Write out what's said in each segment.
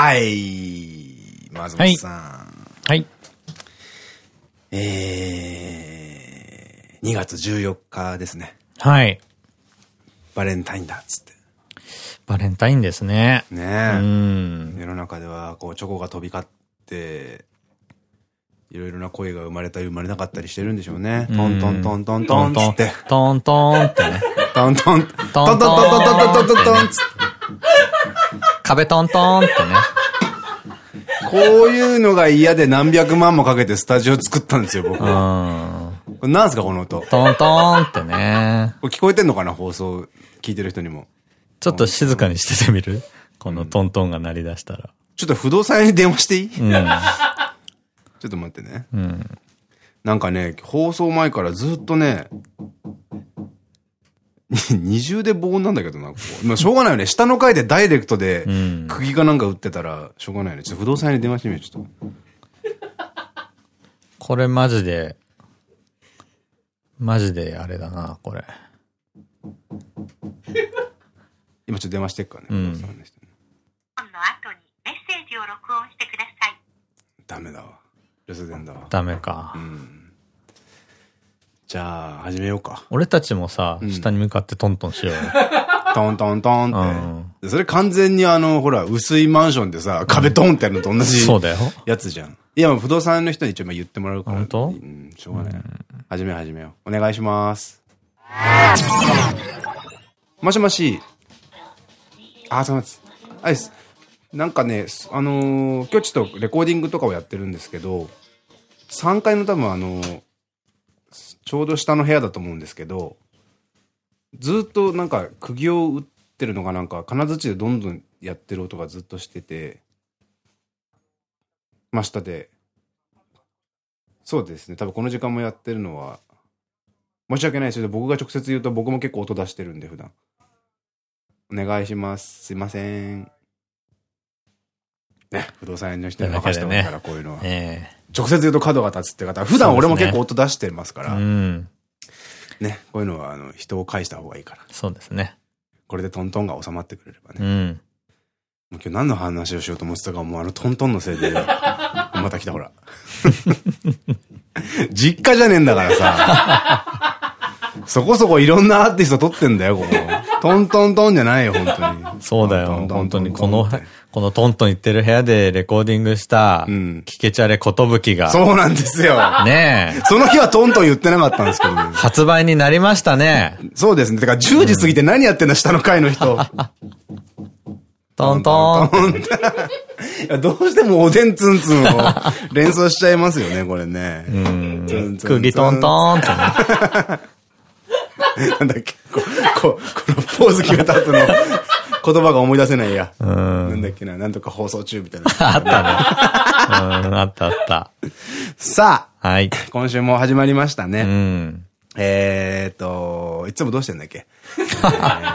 はい。松本さん。はい。えー、2月14日ですね。はい。バレンタインだっつって。バレンタインですね。ねうえ。ん。世の中では、こう、チョコが飛び交って、いろいろな声が生まれたり生まれなかったりしてるんでしょうね。トントントントントンつって。トントンってね。トントン、トントントントントントントンつって。壁トントンってね。こういうのが嫌で何百万もかけてスタジオ作ったんですよ、僕。これなんすか、この音？こトントンってね。れ聞こえてんのかな、放送聞いてる人にも。ちょっと静かにしててみる？このトントンが鳴り出したら。ちょっと不動産屋に電話していい？ちうん。ょっと待ってね。うん。なんかね、放送前からずっとね、二重で棒なんだけどな、ここ。まあ、しょうがないよね。下の階でダイレクトでん、釘かなんか打ってたら、しょうがないよね。ちょっと不動産屋に電話してみよう、ちょっこれマジで、マジであれだな、これ。と。今ちょっと電話してっからね。うん不動産の人にの後にメッセージを録音してください。ダメだわ。留守電だわ。ダメか。じゃあ、始めようか。俺たちもさ、ん下に向かってトントンしようよ。トントントンって。それ完全にあの、ほら、薄いマンションでさ、壁ドンってやるのと同じそうだよ。やつじゃん。いや、不動産の人に一応まあ言ってもらうから。本当うん、しょうがない。始めよう始めよう。お願いします。もしもし。あ、そうなんです。あれです。なんかね、すあのー今日ちょっとレコーディングとかをやってるんですけど、3階の多分あのーちょうど下の部屋だと思うんですけど、ずっとなんか釘を打ってるのがなんか金槌でどんどんやってる音がずっとしてて、真下で。そうですね。多分この時間もやってるのは、申し訳ないですけど、僕が直接言うと僕も結構音出してるんで、普段。お願いします。すいません。ね、不動産屋の人に任せてもらうから、こういうのは。え直接言うと角が立つって方は、普段俺も結構音出してますかえら、うん。ね、こういうのは、あの、人を返した方がいいから。そうですね。これでトントンが収まってくれればね。うん。もう今日何の話をしようと思ってたか、もうあのトントンのせいで、また来たほら。実家じゃねえんだからさ。そこそこいろんなアーティスト撮ってんだよ、ここ。トントントンじゃないよ、本当に。そうだよ。本当に、トこのこのトントン言ってる部屋でレコーディングした、うんキケチャレコトブキが、そうなんですよ。ねえ、その日はトントン言ってなかったんですけどね。発売になりましたね。そうですね。てか10時過ぎて何やってんだ、下の階の人。トントン。どうしてもおでんツンツンを連想しちゃいますよね、これね。うん釘トントンってね。なんだっけ、こここのポーズ決めた後の 言葉が思い出せないや。なんだっけな、なんとか放送中みたいな。あったね。うん、あったあった。さあ、はい。今週も始まりましたうね。ん。えーっと、いつもどうしてんだっけ？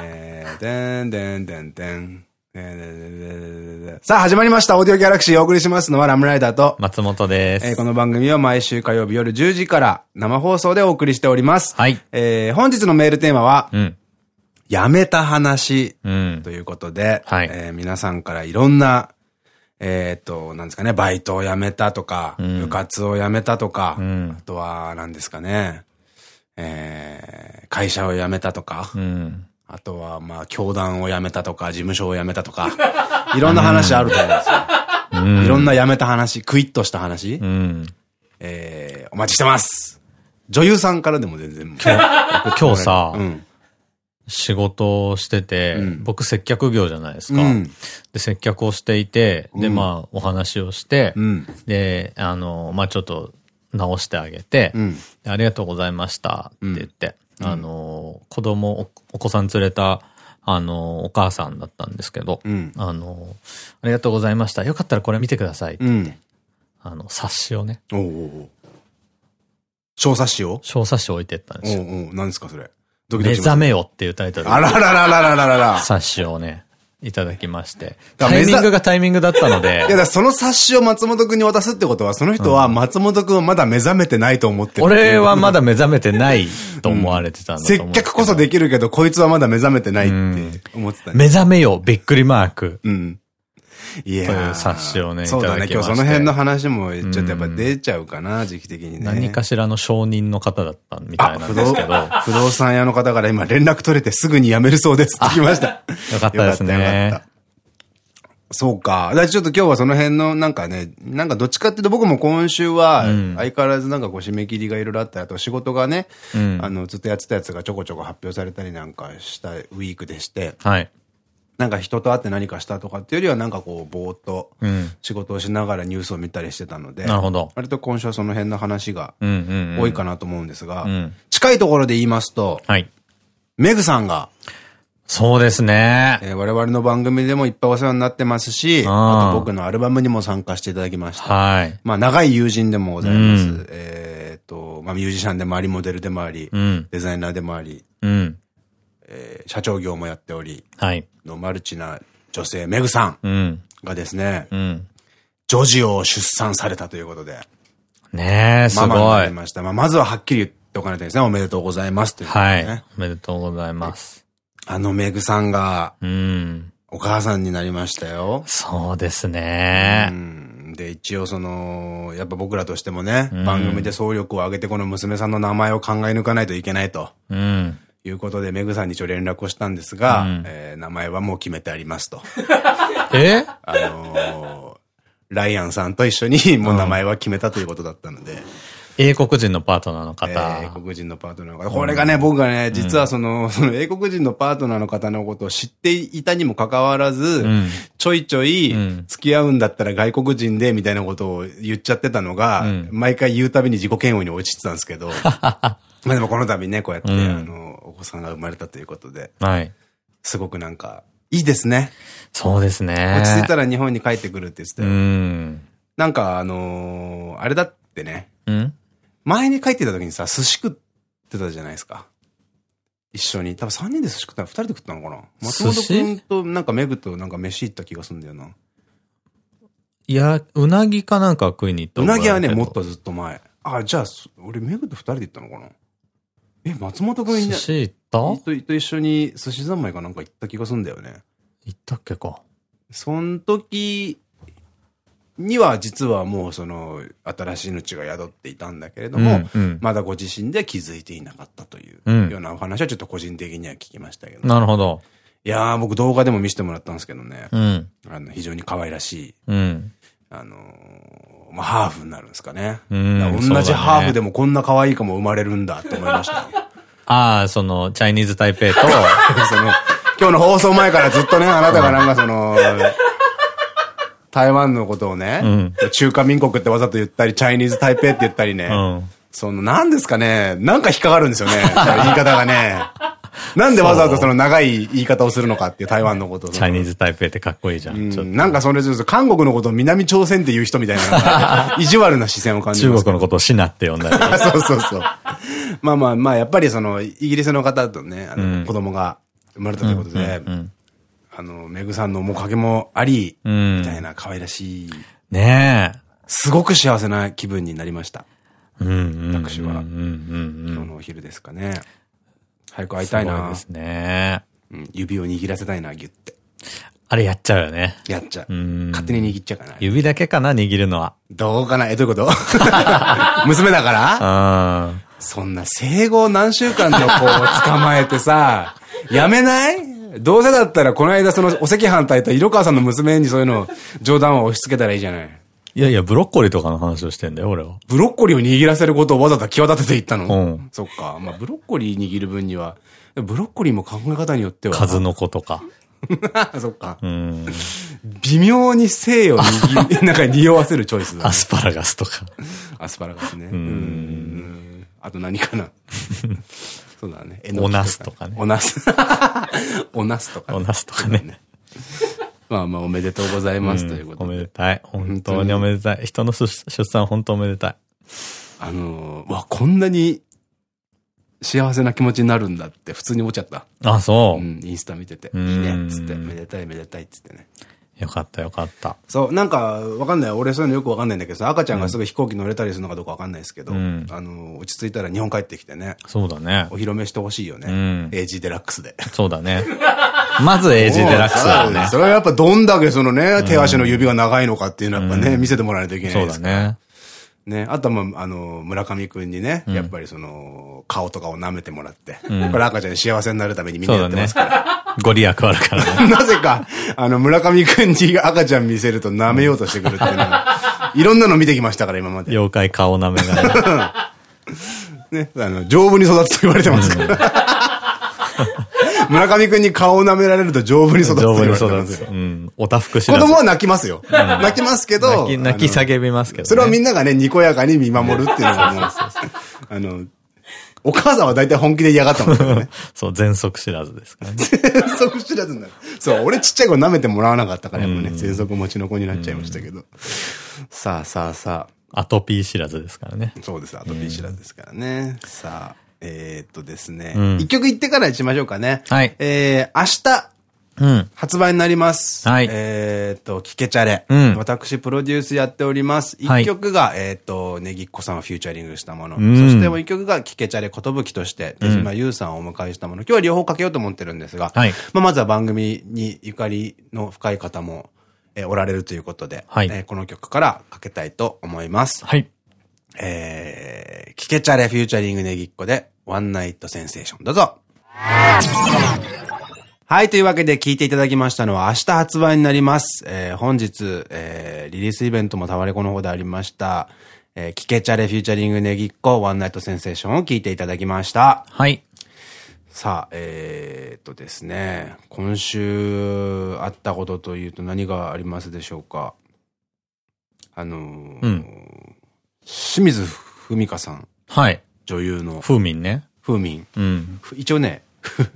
えー、でんでんでんでん。さあ、始まりました。オーディオギャラクシーお送りしますのはラムライダーと、松本です。えーこの番組は毎週火曜日夜10時から生放送でお送りしております。はいえー本日のメールテーマは、うん。やめた話と。いうことで、はいえー皆さんからいろんな、えっと、なんですかね、バイトを辞めたとか、ん部活を辞めたとか、あとは、何ですかね、えー会社を辞めたとか、うん。あとは、まあ、教団を辞めたとか、事務所を辞めたとか、いろんな話あると思うんですよ。いろんな辞めた話、クイッとした話、うん。えーお待ちしてます。女優さんからでも全然。今日さ、うん。仕事をしてて、うん僕接客業じゃないですか。うんで、接客をしていて、で、うんまあ、お話をして、うん。で、あの、まあ、ちょっと直してあげて、ありがとうございましたって言って、あの、子供お、お子さん連れた、あの、お母さんだったんですけど、うん。あの、ありがとうございました。よかったらこれ見てくださいって言って、うん。あの、冊子をね、おうお小冊子を？小冊子置いてったんですよ。おうおう何ですかそれ？ドキド目キします覚めよっていうタイトルあらららららららら。冊子をね、いただきまして。タイミングがタイミングだったので いや、だその冊子を松本くんに渡すってことは、その人は松本くんはまだ目覚めてないと思ってる。俺はまだ目覚めてないと思われてたんだと接思うんですけど客こそできるけど、こいつはまだ目覚めてないって思ってたね。目覚めよ、びっくりマーク。うん。いやという冊子をねそうだね、いただきまして今日その辺の話もちょっとやっぱ出ちゃうかな、時期的にね。何かしらの承認の方だったみたいあ、なんですけど。よ不動産屋の方から今連絡取れてすぐに辞めるそうですって来ました。かったですねそうか。だちょっと今日はその辺のなんかね、なんかどっちかっていうと僕も今週は相変わらずなんかこう締め切りがいろいろあったり、あと仕事がね、うんあのずっとやってたやつがちょこちょこ発表されたりなんかしたウィークでして、はい。なんか人と会って何かしたとかっていうよりはなんかこうぼーっとうん。仕事をしながらニュースを見たりしてたので、なるほど。割と今週はその辺の話が。多いかなと思うんですが、うん近いところで言いますと、はい。メグさんが、そうですね。えー我々の番組でもいっぱいお世話になってますし、あと僕のアルバムにも参加していただきました。はい。まあ長い友人でもございます。うんえっと、まあミュージシャンでもあり、モデルでもあり、うん。デザイナーでもあり、うん。えー社長業もやっており、はい。のマルチな女性メグさんうん。がですね、うん。女児を出産されたということで、ねえ、すママにごい。なりました。まあまずははっきり言っておかないとですね、おめでとうございますというね、はい。おめでとうございます。あのメグさんがうん。お母さんになりましたよ。そうですうね。んで、一応その、やっぱ僕らとしてもね、うん番組で総力を挙げてこの娘さんの名前を考え抜かないといけないと。うん。いうことで、メグさんに一応連絡をしたんですが、うん。えー名前はもう決めてありますと。え？あのーライアンさんと一緒にもう名前は決めたということだったので、英国人のパートナーの方。えー英国人のパートナーの方。これがね、僕がね、実はその、その英国人のパートナーの方のことを知っていたにもかかわらず、うん。ちょいちょいうん、付き合うんだったら外国人で、みたいなことを言っちゃってたのが、うん。毎回言うたびに自己嫌悪に陥ってたんですけど、まあでもこの度ね、こうやって、うん。あの、お子さんが生まれたということで、はい。すごくなんか、いいですね。そうですね。落ち着いたら日本に帰ってくるって言ってたうよ。ん。なんかあのーあれだってね、うん？前に帰ってた時にさ、寿司食ってたじゃないですか。一緒に。多分3人で寿司食ったの ?2 人で食ったのかな松本寿司くんとなんかメグとなんか飯行った気がするんだよな。いや、うなぎかなんか食いに行ったうなぎはね、ももっとずっと前。あ、じゃあ、す俺メグと2人で行ったのかなえ、松本くんい？寿司行った？とと一緒に寿司三昧かなんか行った気がするんだよね。行ったっけか。その時には実はもうその新しい命が宿っていたんだけれども、うんうんまだご自身で気づいていなかったといううんようなお話はちょっと個人的には聞きましたけど。なるほど。いやー僕動画でも見せてもらったんですけどね、うん。あの非常に可愛らしい、うん。あのーまあ、ハーフになるんですかね。同じハーフでもこんな可愛い子も生まれるんだと思いました。ああ、その、チャイニーズ台北と、その、今日の放送前からずっとね、あなたがなんかその、台湾のことをね、うん中華民国ってわざと言ったり、チャイニーズ台北って言ったりね、うん。その、なんですかね、なんか引っかかるんですよね、言い方がね。なんでわざわざその長い言い方をするのかっていう台湾のことを。チャイニーズ台北ってかっこいいじゃん。なんかそれ、韓国のことを南朝鮮っていう人みたいな、意地悪な視線を感じます。中国のことをシナって呼んだり。そうそうそう。まあまあまあ、やっぱりその、イギリスの方とね、あうんの子供が生まれたということで、うんあの、メグさんの面影もあり、うん。みたいな可愛らしい、ねえ。すごく幸せな気分になりました。うんうん。私は。今日のお昼ですかね。早く会いたいなすごいですね。うん指を握らせたいな、ギュって。あれやっちゃうよね。やっちゃう。うん勝手に握っちゃうかな。指だけかな、握るのは。どうかな？え、どういうこと？娘だから？あそんな生後何週間の子を捕まえてさ、やめない？どうせだったらこの間そのお赤飯炊いた色川さんの娘にそういうの冗談を押し付けたらいいじゃない。いやいや、ブロッコリーとかの話をしてんだよ、俺は。ブロッコリーを握らせることをわざと際立てていったの？うんそっか。まあ、ブロッコリー握る分には、ブロッコリーも考え方によっては。数の子とか。そっか。うん。微妙に性を握り、なんか匂わせるチョイスだ、ね。アスパラガスとか。アスパラガスね。んうん。あと何かな？そうだね。おナスとかねおナス。おナスとかね。おナスとかね。まあまあ、おめでとうございますということおめで。でたい。本当におめでたい。人の出出産本当おめでたい。あのー、わ、こんなに幸せな気持ちになるんだって普通に思っちゃった。あ、そうう。ん、インスタ見てて。いうんいね、っつって。めでたい、めでたいっつってね。よかったよかった。そう、なんか、わかんない。俺そういうのよくわかんないんだけどさ、赤ちゃんがすぐ飛行機乗れたりするのかどうかわかんないですけど、うんあの、落ち着いたら日本帰ってきてね、そうだねお。披露目してほしいよね。うん AG デラックスで。そうだね。まずエイジデラックスだよね。それはやっぱどんだけそのね、手足の指が長いのかっていうのはやっぱね、見せてもらわないといけないそうだですから。ね。ね。あとはまあ、あの、村上くんにね、やっぱりその、顔とかを舐めてもらって、これ赤ちゃんに幸せになるためにみんなやってますから。。ご利益あるからね。なぜか、あの、村上くんに赤ちゃん見せると舐めようとしてくるっていうのは、いろんなの見てきましたから、今まで。妖怪顔舐めがね。ね。あの、丈夫に育つと言われてますから。村上くんに顔を舐められると丈夫に育つと丈夫に。育つ。うん。おたふく知らず。子供は泣きますよ。泣きますけど、泣き、叫びますけどね。それをみんながね、にこやかに見守るっていうのがもう、あの、お母さんは大体本気で嫌がったもんね。そう、全息知らずですからね。全息知らずになる。そう、俺ちっちゃい子舐めてもらわなかったから、やっぱね、全息持ちの子になっちゃいましたけど。さあさあさアトピー知らずですからねあ、。そうです、アトピー知らずですからね。さあ、えーっとですねうん、一曲言ってからにしましょうかね。はいえー、明日、うん。発売になります。はいえーっと、キケチャレ。うん私、プロデュースやっております。一はい曲が、えーっと、ネギっ子さんをフューチャリングしたもの。うんそしてもう一曲が、キケチャレことぶきとして、手島優さんをお迎えしたもの。今日は両方かけようと思ってるんですが、はいまあ、まずは番組にゆかりの深い方も、えーおられるということで、はいえーこの曲からかけたいと思います。はい。えー、キケチャレフューチャリングネギっ子で、ワンナイトセンセーション。どうぞ。はい。というわけで聞いていただきましたのは明日発売になります。えー本日、えーリリースイベントもタワレコの方でありました。えーキケチャレフューチャリングネギっ子ワンナイトセンセーションを聞いていただきました。はい。さあ、えー、っとですね、今週あったことというと何がありますでしょうか？あのーうん清水文香さん、はい。女優の風民ね。風民。うん。ふ一応ね、ふ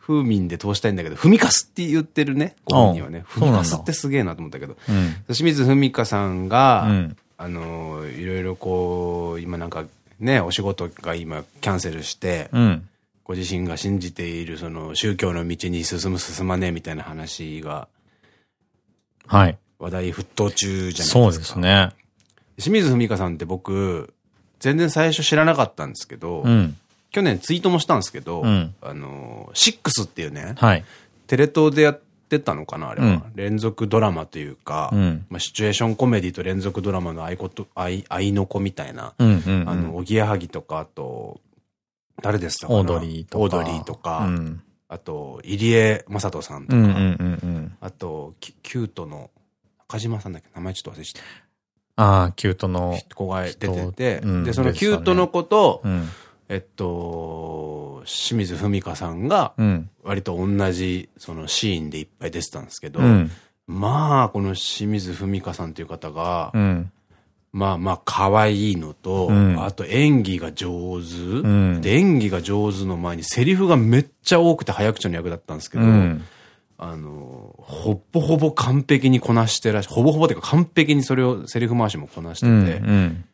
風民で通したいんだけど、ふみかすって言ってるね、ご本人はね。ふみかすってすげえなと思ったけど。うん。清水文香さんが、うんあのー、いろいろこう、今なんかね、お仕事が今キャンセルして、うん。ご自身が信じているその宗教の道に進む進まねえみたいな話がはい。話題沸騰中じゃないですか。そうですね。清水文香さんって僕、全然最初知らなかったんですけど、うん。去年ツイートもしたんですけど、うんあの、シックスっていうね、はい。テレ東でやってたのかなあれは、うん連続ドラマというか、うんまあ、シチュエーションコメディと連続ドラマの合いこい、合いの子みたいな。あの、おぎやはぎとか、あと、誰でしたかな？オードリーとか。オードリーとか、うん。あと、入江雅人さんとか。あと、キキュートの、中島さんだっけ？名前ちょっと忘れちゃっああ、キュートの。た。子が出てて、人うんで、そのキュートの子と、うん。えっと、清水文香さんが、うん。割と同じ、そのシーンでいっぱい出てたんですけど、うん。まあ、この清水文香さんという方が、うん。まあまあ、可愛いのと、うんあと演技が上手、んで、演技が上手の前にセリフがめっちゃ多くて早口の役だったんですけど、うん。あの、ほぼほぼ完璧にこなしてらっしゃ、ほぼほぼっていうか完璧にそれを、セリフ回しもこなしてうん。て、うん。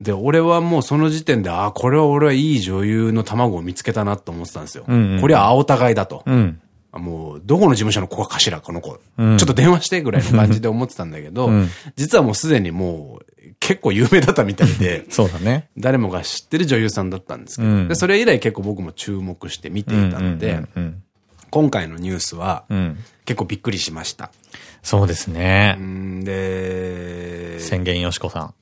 で、俺はもうその時点で、ああ、これは俺はいい女優の卵を見つけたなと思ってたんですよ。うんうんこれは青互いだと。うん。あもう、どこの事務所の子かしら、この子。うんちょっと電話してぐらいの感じで思ってたんだけど、うん実はもうすでにもう、結構有名だったみたいで、そうだね。誰もが知ってる女優さんだったんですけど、うんでそれ以来結構僕も注目して見ていたので、うん。今回のニュースはうん。結構びっくりしました。そうですねう。んで、宣言よしこさん。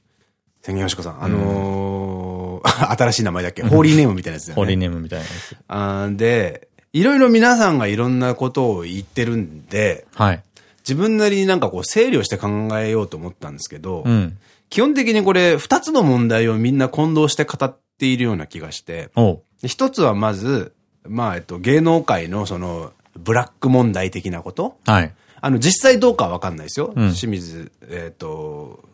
千賀よしこさん、あのー 新しい名前だっけ？ホーリーネームみたいなやつだよね。ホーリーネームみたいなやつ。あーで、いろいろ皆さんがいろんなことを言ってるんで、はい。自分なりになんかこう整理をして考えようと思ったんですけど、うん。基本的にこれ二つの問題をみんな混同して語っているような気がして、一つはまず、まあ、えっと、芸能界のその、ブラック問題的なこと？はい。あの、実際どうかはわかんないですよ。うん。清水、えっ、と、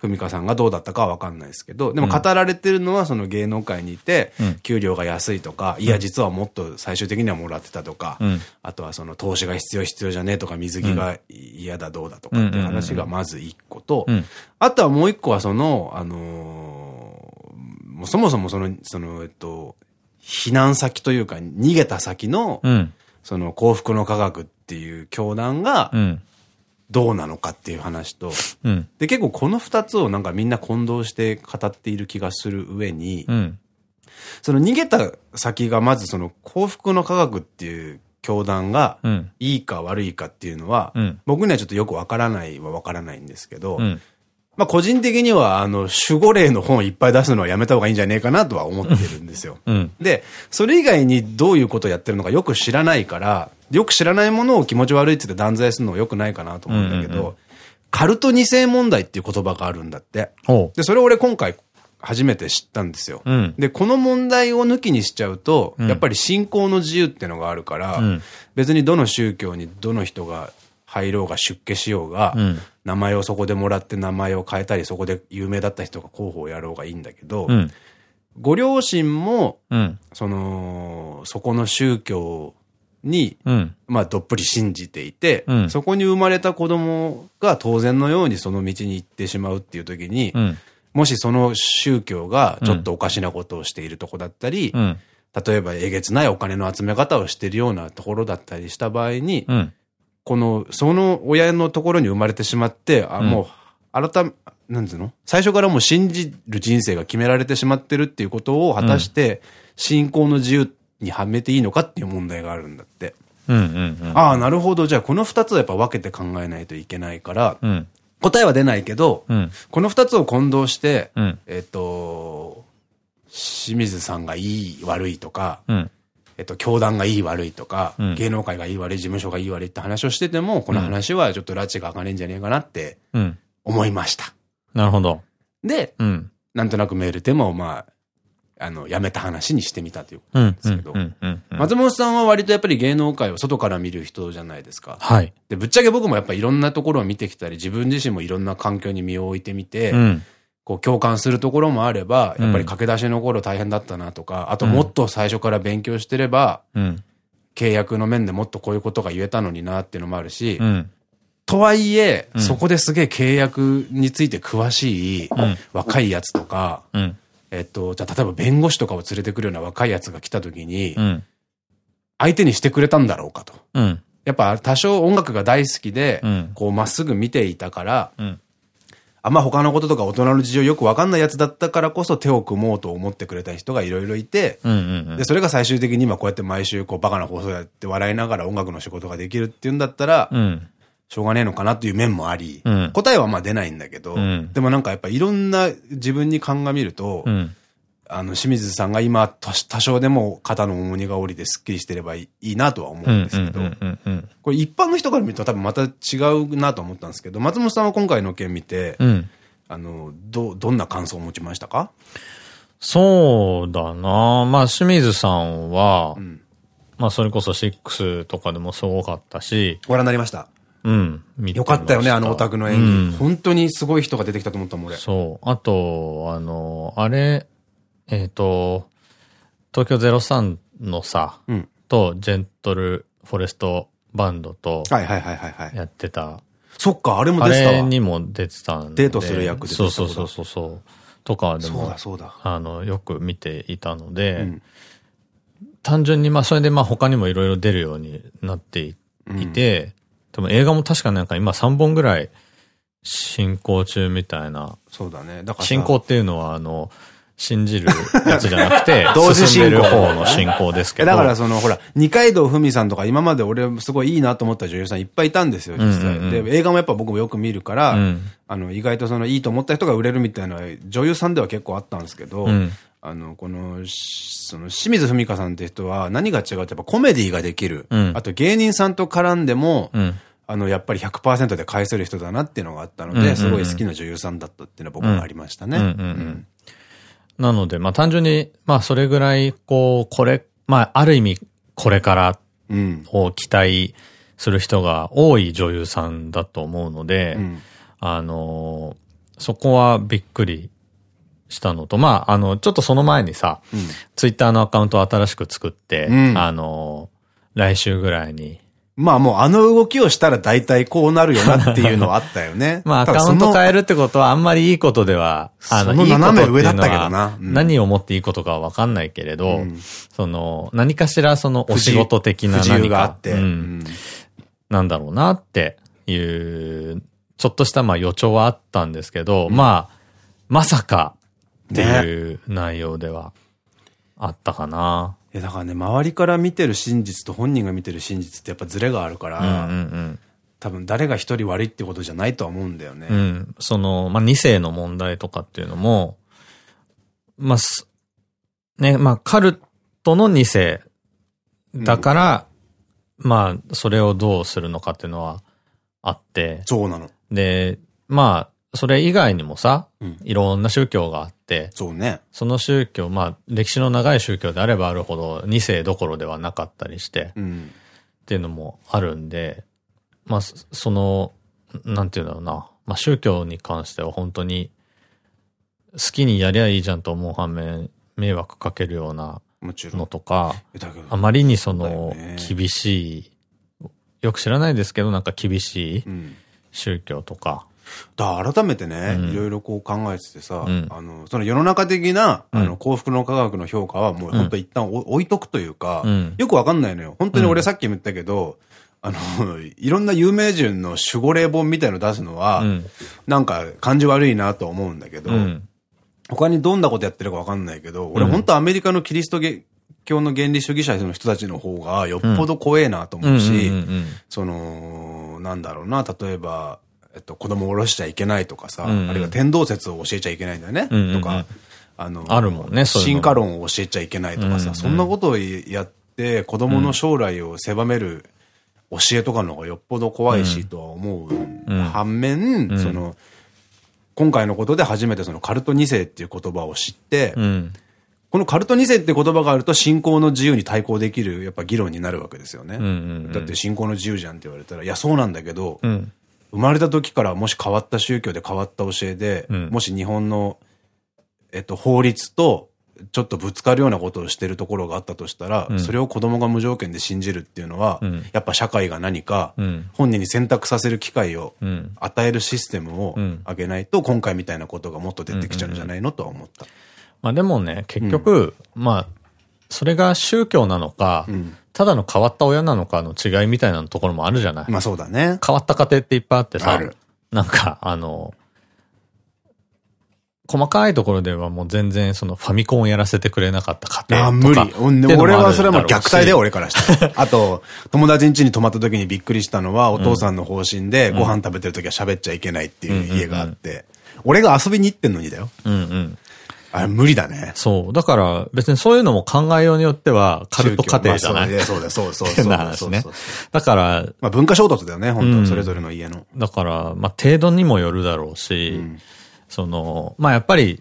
文香さんがどうだったかはわかんないですけど、でも語られてるのはその芸能界にいて、うん。給料が安いとか、いや、実はもっと最終的にはもらってたとか、うん。あとはその投資が必要必要じゃねえとか、水着が嫌だどうだとかっていう話がまず一個とうん、あとはもう一個はその、あのーもうそもそもその、その、えっと、避難先というか、逃げた先の、うん。その幸福の科学っていう教団がうん。どうなのかっていう話と、うん。で、結構この二つをなんかみんな混同して語っている気がする上に、うん。その逃げた先がまずその幸福の科学っていう教団がうん。いいか悪いかっていうのは、うん。僕にはちょっとよくわからないはわからないんですけど、うん。まあ個人的には、あの、守護霊の本をいっぱい出すのはやめた方がいいんじゃねえかなとは思ってるんですよ。うん。で、それ以外にどういうことをやってるのかよく知らないから、よく知らないものを気持ち悪いって言って断罪するのはよくないかなと思うんだけど、カルト二世問題っていう言葉があるんだって。で、それを俺今回初めて知ったんですよ。うん。で、この問題を抜きにしちゃうと、うんやっぱり信仰の自由ってのがあるから、うん別にどの宗教にどの人が入ろうが出家しようが、うん名前をそこでもらって名前を変えたり、そこで有名だった人が候補をやろうがいいんだけど、うん。ご両親も、うん。その、そこの宗教に、うん。まあ、どっぷり信じていて、うんそこに生まれた子供が当然のようにその道に行ってしまうっていう時に、うん。もしその宗教がちょっとおかしなことをしているとこだったり、うん。例えばえげつないお金の集め方をしているようなところだったりした場合に、うん。この、その親のところに生まれてしまって、あ、うんもう、改め、なんつうの？最初からもう信じる人生が決められてしまってるっていうことを果たして、信仰の自由にはめていいのかっていう問題があるんだって。うん。うん。ああ、なるほど。じゃあこの二つをやっぱ分けて考えないといけないから、うん。答えは出ないけど、うん。この二つを混同して、うん。えっと、清水さんがいい悪いとか、うん。えっと、教団がいい悪いとか、うん芸能界がいい悪い、事務所がいい悪いって話をしてても、この話はちょっと拉致が開かねえんじゃねえかなってうん。思いました。なるほど。で、うん。なんとなくメールでも、まあ、あの、やめた話にしてみたということうなんんですけど、うん。うん。松本さんは割とやっぱり芸能界を外から見る人じゃないですか。はい。で、ぶっちゃけ僕もやっぱいろんなところを見てきたり、自分自身もいろんな環境に身を置いてみて、うん。こう共感するところもあれば、うんやっぱり駆け出しの頃大変だったなとか、あともっと最初から勉強してれば、うん。契約の面でもっとこういうことが言えたのになっていうのもあるし、うん。とはいえ、うんそこですげえ契約について詳しいうん若いやつとか、うん。えっと、じゃあ例えば弁護士とかを連れてくるような若いやつが来た時にう、ん。相手にしてくれたんだろうかと。うん。やっぱ多少音楽が大好きでうん、こうまっすぐ見ていたから、うん。あんま他のこととか大人の事情よくわかんないやつだったからこそ手を組もうと思ってくれた人がいろいろいて。で、それが最終的に今こうやって毎週こうバカな放送やって笑いながら音楽の仕事ができるっていうんだったら、うん。しょうがねえのかなっていう面もあり、うん答えはまあ出ないんだけど、うんでもなんかやっぱいろんな自分に鑑みると、うん。あの清水さんが今多多少でも肩の重荷が下りてスッキリしてればいいなとは思う。うんんですけど。これ一般の人から見ると多分また違うなと思ったんですけど、松本さんは今回の件見て、うん。あの、ど、どんな感想を持ちましたか？そうだなまあ、清水さんは、んまあ、それこそ6とかでもすごかったし、ご覧になりました？うん。よかったよね、あのオタクの演技。うん本当にすごい人が出てきたと思ったもん、俺。そう。あと、あの、あれ、えっ、と、東京03のさ、うん。と、ジェントルフォレストバンドとはいはいはいはいはい。やってた、そっか、あれもあ出てたわ。れにも出てたんで。デートする役でそうそうそうそう。とかでもそうだ、そうだ。あの、よく見ていたので、うん単純にまあそれでまあ他にもいろいろ出るようになっていいて、でも映画も確かなんか今3本ぐらい進行中みたいな。そうだね。だからさ進行っていうのはあの、信じるやつじゃなくて、同時進行進んでる方の進行ですけど。えだからその、ほら、二階堂ふみさんとか今まで俺すごいいいなと思った女優さんいっぱいいたんですよ、実際。で、映画もやっぱ僕もよく見るから、うんあの、意外とそのいいと思った人が売れるみたいな女優さんでは結構あったんですけど、うんあの、この、しその、清水文香さんって人は何が違うってやっぱコメディができる。うんあと芸人さんと絡んでも、うん。あの、やっぱり100%で返せる人だなっていうのがあったので、すごい好きな女優さんだったっていうのは僕はありましたね。なので、まあ単純に、まあそれぐらい、こう、これ、まあある意味、これからうん。を期待する人が多い女優さんだと思うので、うん。あのーそこはびっくりしたのと、まあ、あの、ちょっとその前にさ、うん。ツイッターのアカウントを新しく作って、うん。あのー来週ぐらいに、まあもうあの動きをしたら大体こうなるよなっていうのはあったよね。まあ、アカウント変えるってことはあんまりいいことでは、あの、斜め上だったけどなうん何をもっていいことかはわかんないけれど、うんその、何かしらそのお仕事的な何かがあって。うんうんなんだろうなっていう、ちょっとしたまあ予兆はあったんですけど、まあ、まさかっていう内容ではあったかな。え、だからね、周りから見てる真実と本人が見てる真実ってやっぱズレがあるから、多分誰が一人悪いってことじゃないとは思うんだよね。うん。その、まあ、二世の問題とかっていうのも、まあ、すね、まあ、カルトの二世だから、まあ、それをどうするのかっていうのはあって、そうなの。で、まあ、それ以外にもさ、うんいろんな宗教があって、そうね。その宗教、まあ、歴史の長い宗教であればあるほど、二世どころではなかったりして、うん。っていうのもあるんで、まあ、そその、なんていうんだろうな。まあ、宗教に関しては本当に、好きにやりゃいいじゃんと思う反面、迷惑かけるようなの。とか、あまりにそのね、厳しい、よく知らないですけど、なんか厳しいうん。宗教とか、だ改めてね、うん。いろいろこう考えててさ、うん。あの、その世の中的な、うん。あの、幸福の科学の評価はもう本当一旦お置いとくというか、うん。よくわかんないのよ。本当に俺さっきも言ったけど、あの、いろんな有名人の守護霊本みたいの出すのは、うん。なんか感じ悪いなと思うんだけど、うん、他にどんなことやってるかわかんないけど、俺うん。本当アメリカのキリスト教の原理主義者の人たちの方がよっぽど怖えなと思うし、その、なんだろうな、例えば、えっと、子供を下ろしちゃいけないとかさ、うんうん。あるいは天動説を教えちゃいけないんだよね、とか、あの、あるもんね進化論を教えちゃいけないとかさ、うんうん。そんなことをやって、子供の将来を狭める教えとかの方がよっぽど怖いし、とは思う、ん。反面、ん。その、今回のことで初めてそのカルト2世っていう言葉を知って、うん。このカルト2世って言葉があると信仰の自由に対抗できるやっぱ議論になるわけですよね。だって信仰の自由じゃんって言われたら、いやそうなんだけど、うん。生まれた時からもし変わった宗教で変わった教えで、うん。もし日本の、えっと、法律とちょっとぶつかるようなことをしてるところがあったとしたら、うん。それを子供が無条件で信じるっていうのは、うん。やっぱ社会が何かうん。本人に選択させる機会をうん。与えるシステムをうん。上げないと、今回みたいなことがもっと出てきちゃうんじゃないのとは思った。まあでもね、結局、まあ、それが宗教なのか、うんただの変わった親なのかの違いみたいなところもあるじゃない、まあそうだね。変わった家庭っていっぱいあってさなんか、あの、細かいところではもう全然そのファミコンをやらせてくれなかった家あ、庭とか。無理。俺はそれはもう虐待だよ、だろうし俺からしたら。あと、友達ん家に泊まった時にびっくりしたのは、お父さんの方針で、ご飯食べてる時は喋っちゃいけないっていう家があって、俺が遊びに行ってんのにだよ。うんうん。あれ無理だね。そう。だから別にそういうのも考えようによってはカルト家庭じゃない、そうだよそうそうそう。変な話ねだから、まあ文化衝突だよね、本うん当それぞれの家の。だから、まあ程度にもよるだろうし、うんその、まあやっぱり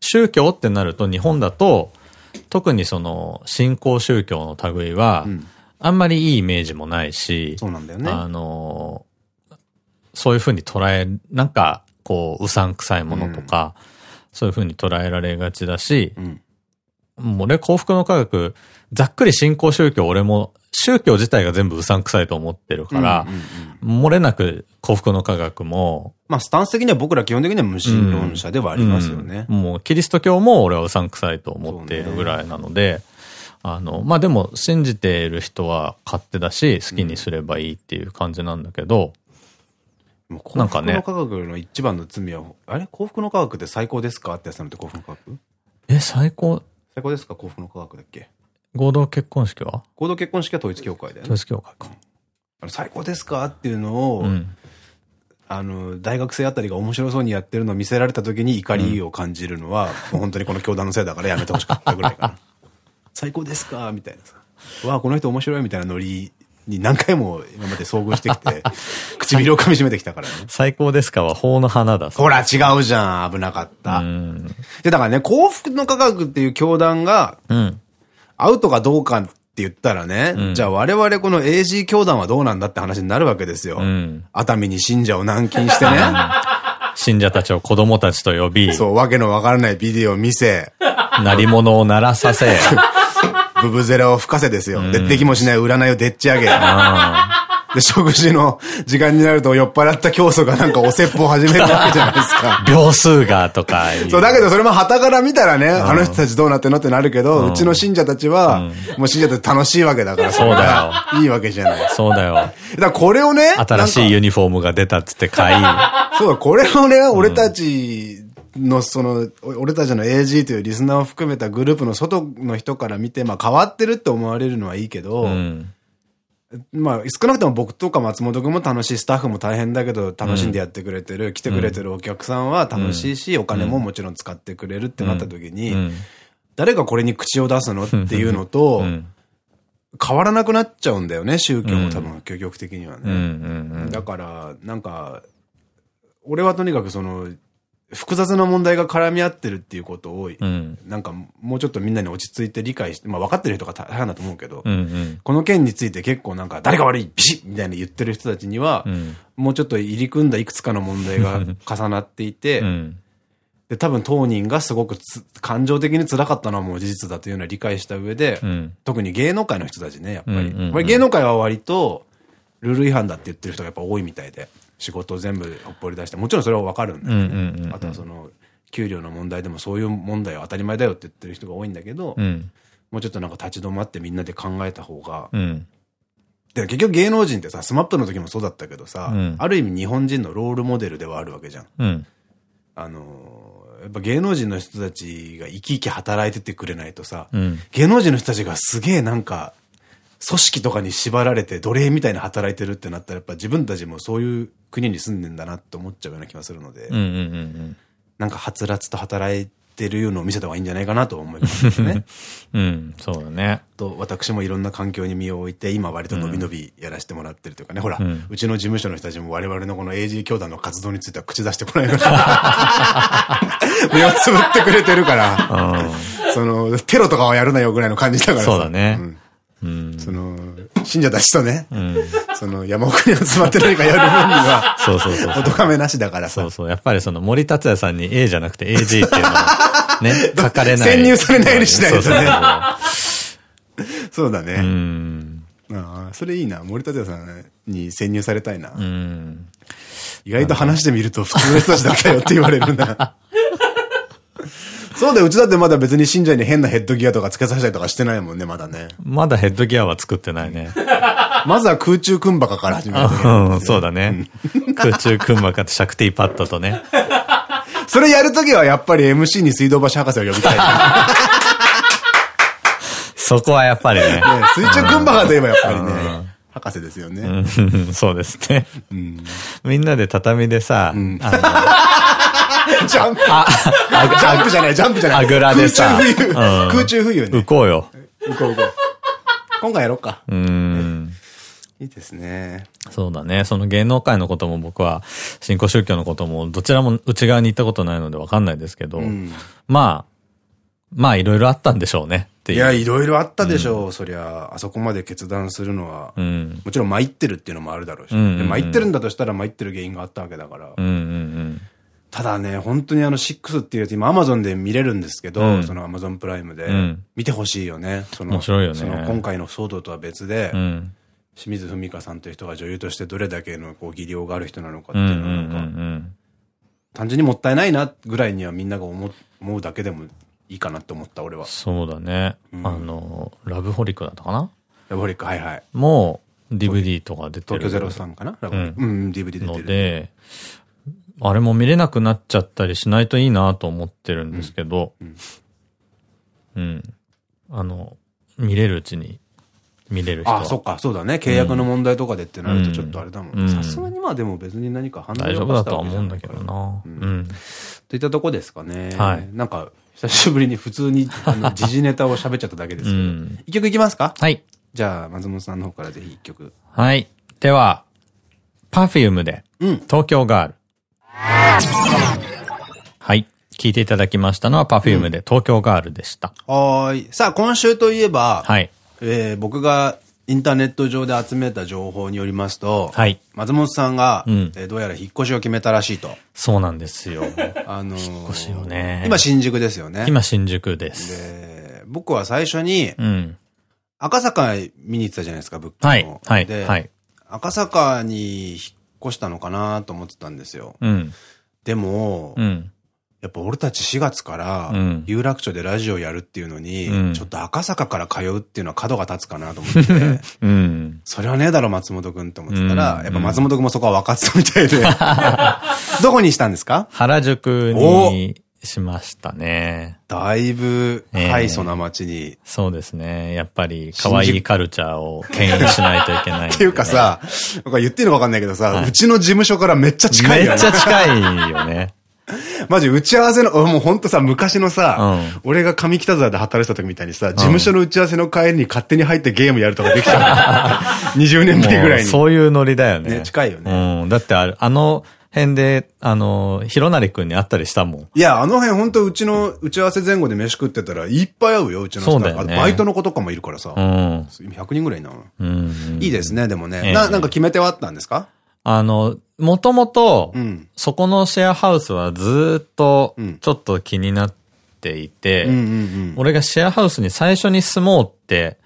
宗教ってなると日本だと、特にその新興宗教の類は、うんあんまりいいイメージもないし、そうなんだよね。あの、そういうふうに捉え、なんか、こう、うさんくさいものとか、そういうふうに捉えられがちだしう、ん。もう俺幸福の科学、ざっくり新興宗教俺も、宗教自体が全部うさんくさいと思ってるからうん、うんうん漏れなく幸福の科学も、まあスタンス的には僕ら基本的には無神論者ではありますよね。うんもうキリスト教も俺はうさんくさいと思っているぐらいなので、あの、まあ、でも信じている人は勝手だし、好きにすればいいっていう感じなんだけど、幸福の科学の一番の罪は、あれ？幸福の科学って最高ですか？ってやつなのって幸福の科学？え、最高、最高ですか？幸福の科学だっけ？合同結婚式は？合同結婚式は統一教会だよね。統一教会か。あの最高ですか？っていうのを、うん。あの、大学生あたりが面白そうにやってるのを見せられた時に怒りを感じるのは、もう本当にこの教団のせいだからやめてほしかったぐらいかな。最高ですか？みたいなさ。わあ、この人面白いみたいなノリに何回も今まで遭遇してきて、唇を噛み締めてきたからね。最高ですかは法の花だ。ほら、違うじゃん。危なかった。うん。で、だからね、幸福の科学っていう教団がうん。アウトかどうかって言ったらね、うんじゃあ我々この AG 教団はどうなんだって話になるわけですよ。うん。熱海に信者を軟禁してね。信者たちを子供たちと呼び、そう、わけのわからないビデオを見せ、鳴り物を鳴らさせ、ブブゼラを吹かせですよ。んで、できもしない占いをでっち上げ。あで、食事の時間になると酔っ払った教祖がなんかお説法を始めるわけじゃないですか。ー 秒数がとか。そう、だけどそれも旗から見たらね、あの人たちどうなってんのってなるけど、うちの信者たちは、もう信者たち楽しいわけだから、そうだよいいわけじゃない。だかそうだよ。らこれをね、新しいユニフォームが出たっつって買い。そうだ、これをね、俺たちのその、お俺たちの AG というリスナーを含めたグループの外の人から見て、まあ変わってるって思われるのはいいけど、うん。まあ少なくとも僕とか松本くんも楽しい、スタッフも大変だけど楽しんでやってくれてる、来てくれてるお客さんは楽しいし、お金ももちろん使ってくれるってなった時に、うん。誰がこれに口を出すのっていうのと、うん。変わらなくなっちゃうんだよね、宗教も多分、究極的にはね。うん。うん。だから、なんか、俺はとにかくその、複雑な問題が絡み合ってるっていうことを、うん。なんかもうちょっとみんなに落ち着いて理解して、まあ分かってる人が大変だと思うけど、うん。うん。この件について結構なんか、誰が悪いビシッみたいな言ってる人たちには、うん。もうちょっと入り組んだいくつかの問題が重なっていて、うん。で、多分当人がすごくつ感情的に辛かったのはもう事実だというのは理解した上で、うん。特に芸能界の人たちね、やっぱり。芸能界は割と、ルール違反だって言ってる人がやっぱ多いみたいで、仕事を全部ほっぽり出して、もちろんそれはわかるんだあとはその、給料の問題でもそういう問題は当たり前だよって言ってる人が多いんだけど、うん。もうちょっとなんか立ち止まってみんなで考えた方が、うん。で結局芸能人ってさ、スマップの時もそうだったけどさ、うんある意味日本人のロールモデルではあるわけじゃん。うん。あのーやっぱ芸能人の人たちが生き生き働いててくれないとさ、うん。芸能人の人たちがすげえなんか、組織とかに縛られて奴隷みたいに働いてるってなったらやっぱ自分たちもそういう国に住んでんだなって思っちゃうような気がするので。なんかはつらつと働いてるのを見せた方がいいんじゃないかなと思いますね。うん。そうだね。と、私もいろんな環境に身を置いて、今割と伸び伸びやらせてもらってるというかね、ほら、ううんちの事務所の人たちも我々のこの AG 教団の活動については口出してこないから、目をつぶってくれてるから、うその、テロとかはやるなよぐらいの感じだからさ。そうだね。うん。その、信者たちとね、うん。その山奥に集まって何かやる分には、そうそうそう。お咎めなしだからさそう。そう。やっぱりその森達也さんに A じゃなくて AG っていうのをね、書かれない。潜入されないようにしないとねそうだそう。ん。ああそれいいな。森田さんに潜入されたいな。うん。意外と話してみると普通の人たちだったよって言われるな。そうだよ、うちだってまだ別に信者に変なヘッドギアとかつけさせたりとかしてないもんね、まだね。まだヘッドギアは作ってないね。まずは空中クンバカから始める、うん、そうだね。空中クンマかとシャクティパッドとね。それやるときはやっぱり MC に水道橋博士を呼びたい、ね。そこはやっぱりね。水中クンバカといえばやっぱりね、博士ですよね。うんそうですね。うんみんなで畳でさ、あのジャンプあ、ジャンプじゃない、ジャンプじゃない。あぐらでさ空中浮遊。うん空中浮遊ね。浮こうよ。行こう行こう。今回やろうか。うん。いいですね。そうだね。その芸能界のことも僕は、新興宗教のことも、どちらも内側に行ったことないのでわかんないですけど、んまあ、まあいろいろあったんでしょうねっていう。いや、いろいろあったでしょう。そりゃ、あそこまで決断するのは。うん。もちろん参ってるっていうのもあるだろうし。参ってるんだとしたら参ってる原因があったわけだから。うんうんただね、本当にあの6っていうやつ今 Amazon で見れるんですけど、うんその Amazon プライムで、うん見てほしいよね。その面白いよねその今回の騒動とは別で、うん。うん。清水文香さんという人が女優としてどれだけのこう技量がある人なのかっていうのはなんか、うん単純にもったいないなぐらいにはみんなが思う思うだけでもいいかなって思った俺は。そうだね。うんあの、ラブホリックだったかな？ラブホリック、はいはい。もう DVD とか出てる東京03かな？ラブホリック。ううん、DVD 出てる。ので、あれも見れなくなっちゃったりしないといいなと思ってるんですけど、うんうん。あの、見れるうちに見れる人はあ、そっか、そうだね。契約の問題とかでってなるとちょっとあれだもんね。うんさすがにまあでも別に何か判断大丈夫だとは思うんだけどな。ううんん。といったとこですかね。はいなんか、久しぶりに普通に、あの、時事ネタを喋っちゃっただけですけど。うん一曲いきますか？はい。じゃあ、松本さんの方からぜひ一曲。はい。では、Perfume で、うん。東京ガール。はい。聞いていただきましたのは Perfume で東京ガールでした。はーい。さあ、今週といえば、はい。えー僕がインターネット上で集めた情報によりますと、はい。松本さんが、うんえーどうやら引っ越しを決めたらしいと。そうなんですよ。あのー引っ越しをね今新宿ですよね。今新宿です。で、僕は最初に、うん。赤坂見に行ってたじゃないですか、物件を。はい。はい。で、はい。赤坂に引っ越したのかなと思ってたんですよ。うん。でも、うん。やっぱ俺たち4月からうん、有楽町でラジオやるっていうのに、うんちょっと赤坂から通うっていうのは角が立つかなと思って、うん。それはねえだろ、松本くんと思ってたら、うんやっぱ松本くんもそこは分かってたみたいで、どこにしたんですか？原宿おにしましたね。だいぶ、ハイソな街に。そうですね。やっぱり、可愛いカルチャーを牽引しないといけない、ね、っていうかさ、なんか言っていいのかわかんないけどさ、はい、うちの事務所からめっちゃ近いよね。めっちゃ近いよね。マジ打ち合わせの、もうほんとさ、昔のさ、うん、俺が上北沢で働いてた時みたいにさ、事務所の打ち合わせの帰りに勝手に入ってゲームやるとかできちゃう。20年ぶりぐらいに。そういうノリだよね。ね、近いよね。うん。だってあの、辺で、あの、ひろなりくんに会ったりしたもん。いや、あの辺本当うちの打ち合わせ前後で飯食ってたら、いっぱい会うよ、うちのスタッフ。ね、バイトの子とかもいるからさ。うん。100人ぐらいな。うん。いいですね、でもね。な、なんか決め手はあったんですか？あの、もともと、そこのシェアハウスはずっと、ちょっと気になっていて、俺がシェアハウスに最初に住もうって、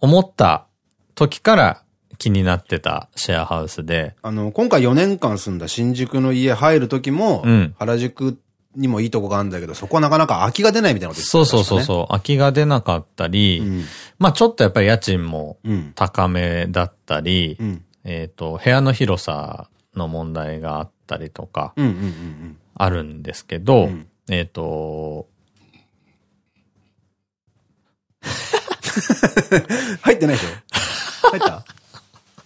思った時から気になってたシェアハウスで。あの、今回4年間住んだ新宿の家入る時も、うん、原宿にもいいとこがあるんだけど、そこはなかなか空きが出ないみたいなこと言ってた、ね、そうそうそう空きが出なかったり、うん、まあちょっとやっぱり家賃も高めだったり、うん、えっと、部屋の広さの問題があったりとか、あるんですけど、えっと、入ってないでしょ？入った？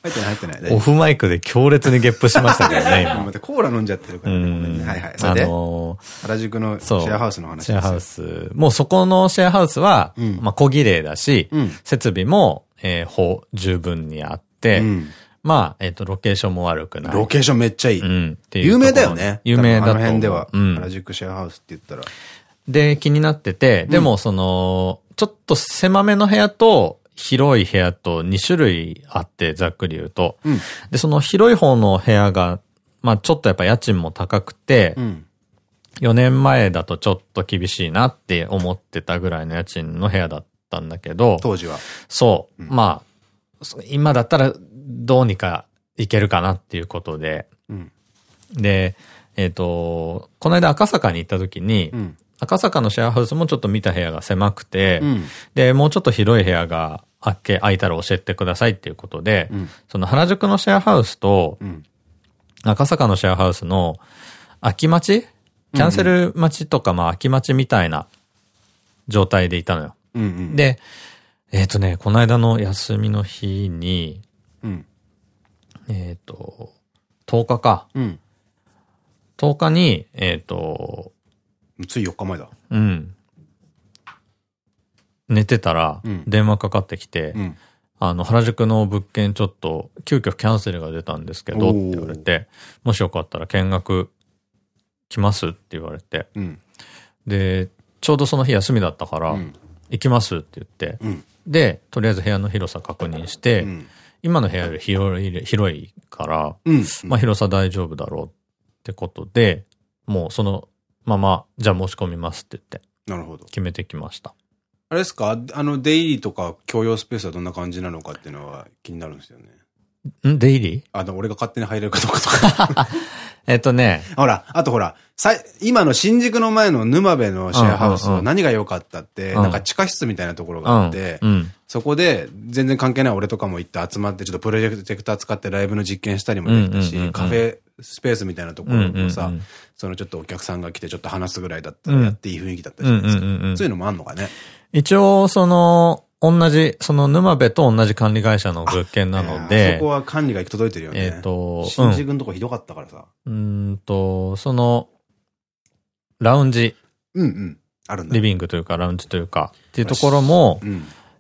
入ってない入ってない。オフマイクで強烈にゲップしましたけどね、今。コーラ飲んじゃってるからね。はいはい。それで、あのー、原宿のシェアハウスの話シェアハウス。もうそこのシェアハウスは、うん、まあ小綺麗だし、うん、設備も、えー、ほ十分にあって、うんまあ、えっ、ー、と、ロケーションも悪くない。ロケーションめっちゃいい。うん。っていう。有名だよね。有名だとあの辺では。うん。原宿シェアハウスって言ったら。で、気になってて、でも、その、ちょっと狭めの部屋と、広い部屋と2種類あって、ざっくり言うと。うん、で、その広い方の部屋が、まあちょっとやっぱ家賃も高くて、うん、4年前だとちょっと厳しいなって思ってたぐらいの家賃の部屋だったんだけど、当時は。そう。うん、まあ、今だったらどうにかいけるかなっていうことで、で、えっ、ー、と、この間赤坂に行った時に、赤坂のシェアハウスもちょっと見た部屋が狭くて、で、もうちょっと広い部屋が開け、開いたら教えてくださいっていうことで、うん、その原宿のシェアハウスと、赤坂のシェアハウスの空き待ち？キャンセル待ちとか、まあ空き待ちみたいな状態でいたのよ。で、えっ、ー、とね、この間の休みの日に、うん、えっと、10日か。うん、10日に、えっ、ー、と、つい4日前だ。うん。寝てたら、電話かかってきて、うん、あの、原宿の物件ちょっと、急遽キャンセルが出たんですけど、って言われて、もしよかったら見学来ますって言われて、うん、で、ちょうどその日休みだったから、行きますって言って、で、とりあえず部屋の広さ確認して、今の部屋より広い広いから、まあ広さ大丈夫だろうってことで、もうそのまま、じゃあ申し込みますって言って、なるほど。決めてきました。あれですか？あの、出入りとか共用スペースはどんな感じなのかっていうのは気になるんですよね。ん？出入りあの、俺が勝手に入れるかどうかとか。えっとね。ほら、あとほら、さ今の新宿の前の沼部のシェアハウスは何が良かったって、なんか地下室みたいなところがあって、うんうん、そこで全然関係ない俺とかも行って集まって、ちょっとプロジェクター使ってライブの実験したりもできたし、カフェスペースみたいなところもさ、そのちょっとお客さんが来てちょっと話すぐらいだったらやっていい雰囲気だったじゃないですか。そういうのもあんのかね？一応、その、同じ、その沼部と同じ管理会社の物件なので。そこは管理が行き届いてるよね。えっと、新宿のとこひどかったからさ。うんと、その、ラウンジ。うんうん。あるんだ。リビングというか、ラウンジというか、っていうところも、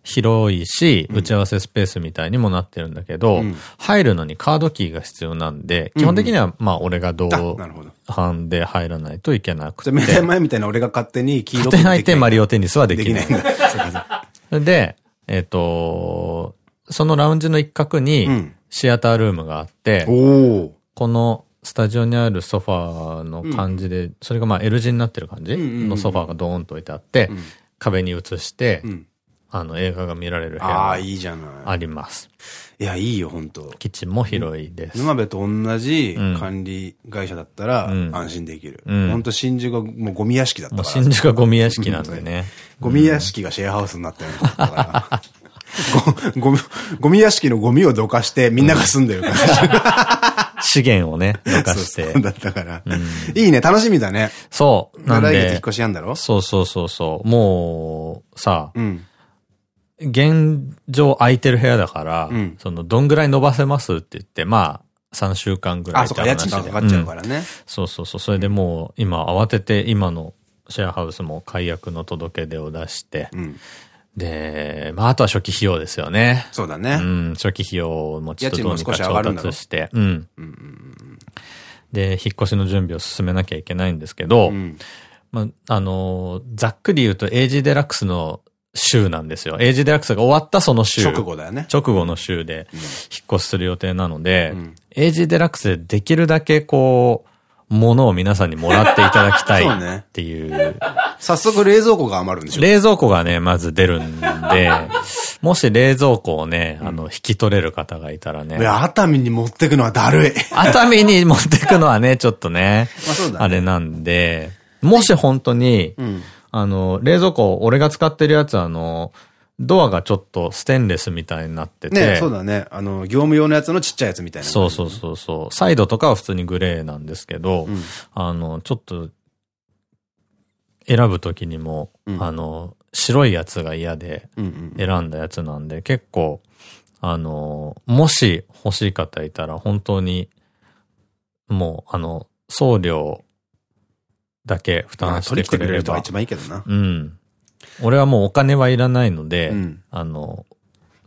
広いし、打ち合わせスペースみたいにもなってるんだけど、入るのにカードキーが必要なんで、基本的には、まあ、俺が同伴で入らないといけなくて。前みたいな俺が勝手に黄色勝手に入ってマリオテニスはできない。できない。んだ。で、えっ、と、そのラウンジの一角にシアタールームがあって、うん、このスタジオにあるソファーの感じで、うん、それがまあ L 字になってる感じのソファーがドーンと置いてあって、うん、壁に映して、あの映画が見られる部屋があります。いや、いいよ、本当キッチンも広いです。沼部と同じ管理会社だったら安心できる。本当新宿がもうゴミ屋敷だったから。新宿がゴミ屋敷なんでね。ゴミ屋敷がシェアハウスになったようなから。ゴミ、ゴミ屋敷のゴミをどかしてみんなが住んでるから。資源をね、残して。そうだったから。いいね、楽しみだね。そう。なん来月引っで、越しやんだろ？そうそうそうそう。もう、さ、うん。現状空いてる部屋だから、うんその、どんぐらい伸ばせますって言って、まあ、3週間ぐらいあ、そっか、家賃がかかっちゃうからね。そうそうそう。それでもう、今慌てて、今のシェアハウスも解約の届け出を出して、うん。で、まあ、あとは初期費用ですよね。うそうだね。ん、初期費用もちょっとどうにか調達して、うん。で、引っ越しの準備を進めなきゃいけないんですけど、うん。まあ、あのーざっくり言うと、エイジデラックスの週なんですよ。エイジデラックスが終わったその週。直後だよね。直後の週で引っ越しする予定なので、うんエイジデラックスでできるだけこう、ものを皆さんにもらっていただきたいっていう。早速冷蔵庫が余るんでしょ冷蔵庫がね、まず出るんで、もし冷蔵庫をね、あの、引き取れる方がいたらね熱海に持ってくのはだるい。熱海に持ってくのはね、ちょっとね、まあねあれなんで、もし本当に、うん。あの、冷蔵庫、俺が使ってるやつはあの、ドアがちょっとステンレスみたいになってて、ねそうだね。あの、業務用のやつのちっちゃいやつみたいな。そうそうそうそう。サイドとかは普通にグレーなんですけど、うんあの、ちょっと、選ぶときにも、うんあの、白いやつが嫌で。選んだやつなんで、結構、あの、もし欲しい方いたら、本当に、もう、あの、送料だけ負まあ担してくれれれば。一番いいけどな。うん。俺はもうお金はいらないので、うんあの、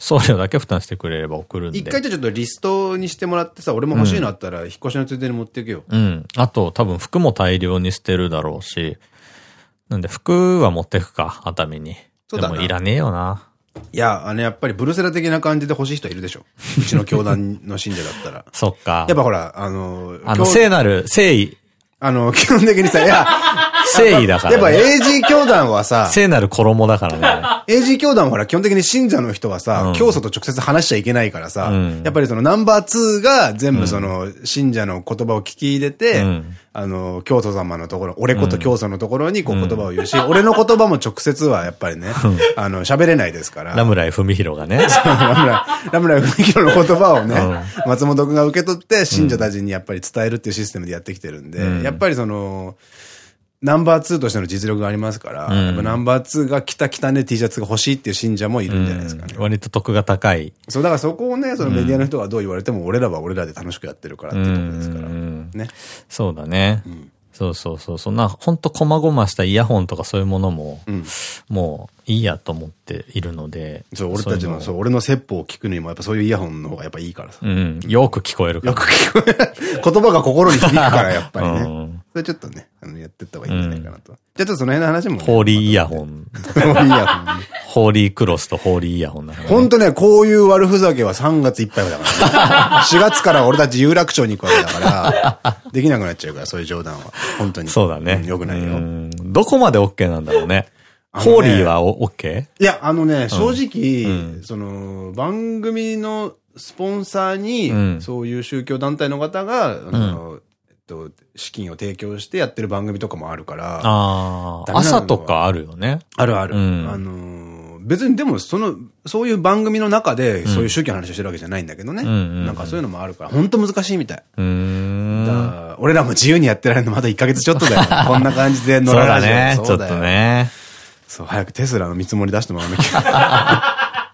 送料だけ負担してくれれば送るんで。一回じゃあちょっとリストにしてもらってさ、俺も欲しいのあったら、引っ越しのついでに持っていくよ。うん。あと、多分服も大量に捨てるだろうし、なんで服は持ってくか、熱海に。そうだなでもいらねえよな。いや、あの、やっぱりブルセラ的な感じで欲しい人いるでしょ。うちの教団の信者だったら。そっか。やっぱほら、あの、あの、教聖なる、聖意、あの、基本的にさ、いや、聖意だから、やっぱね。AG 教団はさ、聖なる衣だからね。AG 教団はほら、基本的に信者の人はさ、うん。教祖と直接話しちゃいけないからさ、うん。やっぱりそのナンバー2が全部その、信者の言葉を聞き入れて、うん。あの、教祖様のところ、俺こと教祖のところにこう言葉を言うし、俺の言葉も直接はやっぱりね、あの、喋れないですから。ラムライ文弘がね。ラムライ、ラムライ文弘の言葉をね、う松本くんが受け取って、信者たちにやっぱり伝えるっていうシステムでやってきてるんで、うん。やっぱりその、ナンバー2としての実力がありますから、うんナンバー2が着た着たね T シャツが欲しいっていう信者もいるんじゃないですかね。うん割と得が高い。そう、だからそこをね、そのメディアの人がどう言われても、俺らは俺らで楽しくやってるからっていうところですから。うんね。そうだね。そうそうそう。そんな、ほんと細々したイヤホンとかそういうものも、うん。もういいやと思っているので。そう、俺たちの、いそうう、俺の説法を聞くのにも、やっぱそういうイヤホンの方がやっぱいいからさ。うん。よく聞こえるから。よく聞こえる。言葉が心に響くから、やっぱりね。うんそれちょっとね、あの、やってった方がいいんじゃないかなと。じゃあちょっとその辺の話もね。ホーリーイヤホン。ホーリーイヤホンね。ホーリークロスとホーリーイヤホンだから、ね。ほんとね、こういう悪ふざけは3月いっぱいだからね。4月から俺たち有楽町に行くわけだから、できなくなっちゃうから、そういう冗談は。本当に。そうだね。んよくないよ。うんどこまで OK なんだろうね。ホーリーはお OK? いや、あのね、正直、うんその、番組のスポンサーに、うんそういう宗教団体の方が、あの、えっと、資金を提供してやってる番組とかもあるから、ああ、朝とかあるよね。あるある。うんあの、別にでも、その、そういう番組の中で、そういう宗教の話をしてるわけじゃないんだけどね。なんかそういうのもあるから、本当難しいみたい。うーん。俺らも自由にやってられるのまだ1ヶ月ちょっとだよ。こんな感じで乗そうらないだね。ちょっと。ね。そう、早くテスラの見積もり出してもらわなきゃ。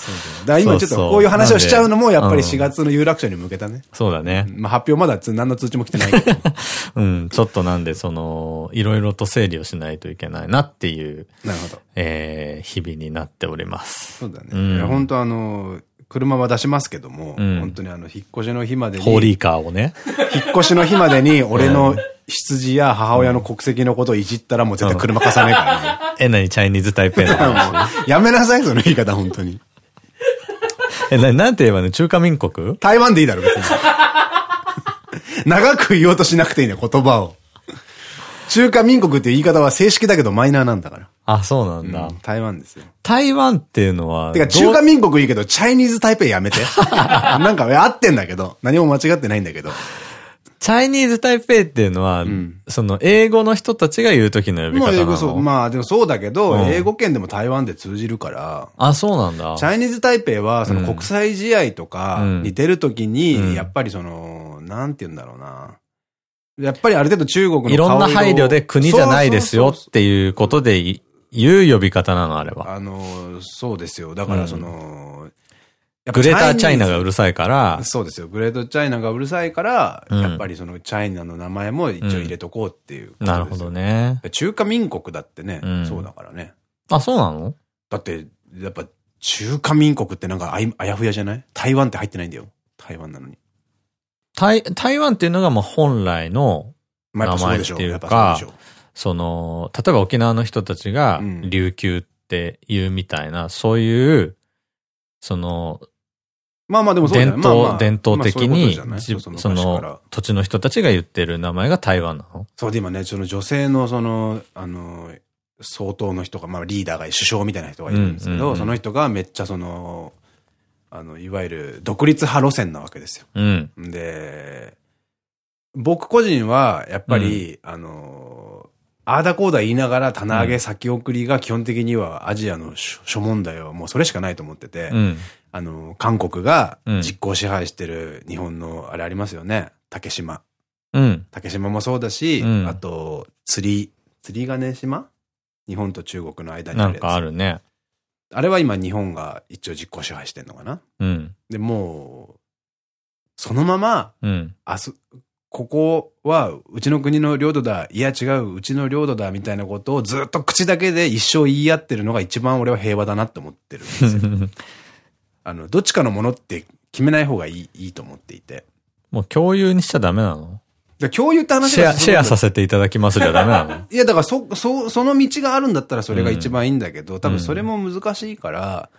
そうだ今ちょっとこういう話をしちゃうのも、やっぱり4月の有楽町に向けたね。そうだね。まあ発表まだつ何の通知も来てないけど。うん。ちょっとなんで、その、いろいろと整理をしないといけないなっていう、なるほど。えー、日々になっております。そうだね。本当あの、車は出しますけども、うん本当にあの、引っ越しの日までに、ホーリーカーをね。引っ越しの日までに 俺の羊や母親の国籍のことをいじったらもう絶対車貸さないからね。え、なにチャイニーズタイペイの話。やめなさい、その言い方、本当に。え、な、なんて言えばいいの中華民国？台湾でいいだろ、別に。長く言おうとしなくていいね、言葉を。中華民国っていう言い方は正式だけどマイナーなんだから。あ、そうなんだ。台湾ですよ。台湾っていうのは、てか、中華民国いいけど、チャイニーズ台北やめて。なんか、合ってんだけど、何も間違ってないんだけど。チャイニーズ台北っていうのは、んその英語の人たちが言う時の呼び方なの？英語そう。まあでもそうだけど、うん英語圏でも台湾で通じるから、あ、そうなんだ。チャイニーズ台北は、そのうん国際試合とかうんに出るときうんに、やっぱりその、なんて言うんだろうな。やっぱりある程度中国のいろんな配慮で国じゃないですよっていうことでい言う呼び方なの、あれは。あの、そうですよ。だからその、やっぱグレーターチャイナがうるるさいから、そうですよ。グレートチャイナがうるさいから、うんやっぱりそのチャイナの名前も一応入れとこうっていうことですよ。なるほどね。中華民国だってね、うんそうだからね。あ、そうなの？だって、やっぱ中華民国ってなんかあやふやじゃない？台湾って入ってないんだよ。台湾なのに。台、台湾っていうのがまあ本来の、名前っていうかそうその、例えば沖縄の人たちがうん。琉球って言うみたいな、そういう、その、まあまあでも伝統、伝統的にその土地の人たちが言ってる名前が台湾なの？そうで今ね、その女性のその、あの、総統の人が、まあリーダーが、首相みたいな人がいるんですけど、うんうんうん。その人がめっちゃその、あの、いわゆる独立派路線なわけですよ。うん。で、僕個人は、やっぱり、あの、ああだこうだ言いながら棚上げ先送りが基本的にはアジアの諸諸問題はもうそれしかないと思ってて、うん。あの、韓国がうん実効支配してる日本のあれありますよね。竹島。うん。竹島もそうだし、うんあと、釣り、釣り金島？日本と中国の間になんあるやつかあるね。あれは今日本が一応実効支配してんのかな？うん。で、もう、そのまま、うん。あす、ここはうちの国の領土だ、いや違う、うちの領土だ、みたいなことをずっと口だけで一生言い合ってるのが一番俺は平和だなって思ってるんですよ。あの、どっちかのものって決めない方がいい、いいと思っていて。もう共有にしちゃダメなの？で共有って話シェア、シェアさせせていただきますじゃダメなの？いや、だからそ、そ、その道があるんだったらそれが一番いいんだけど、多分それも難しいから、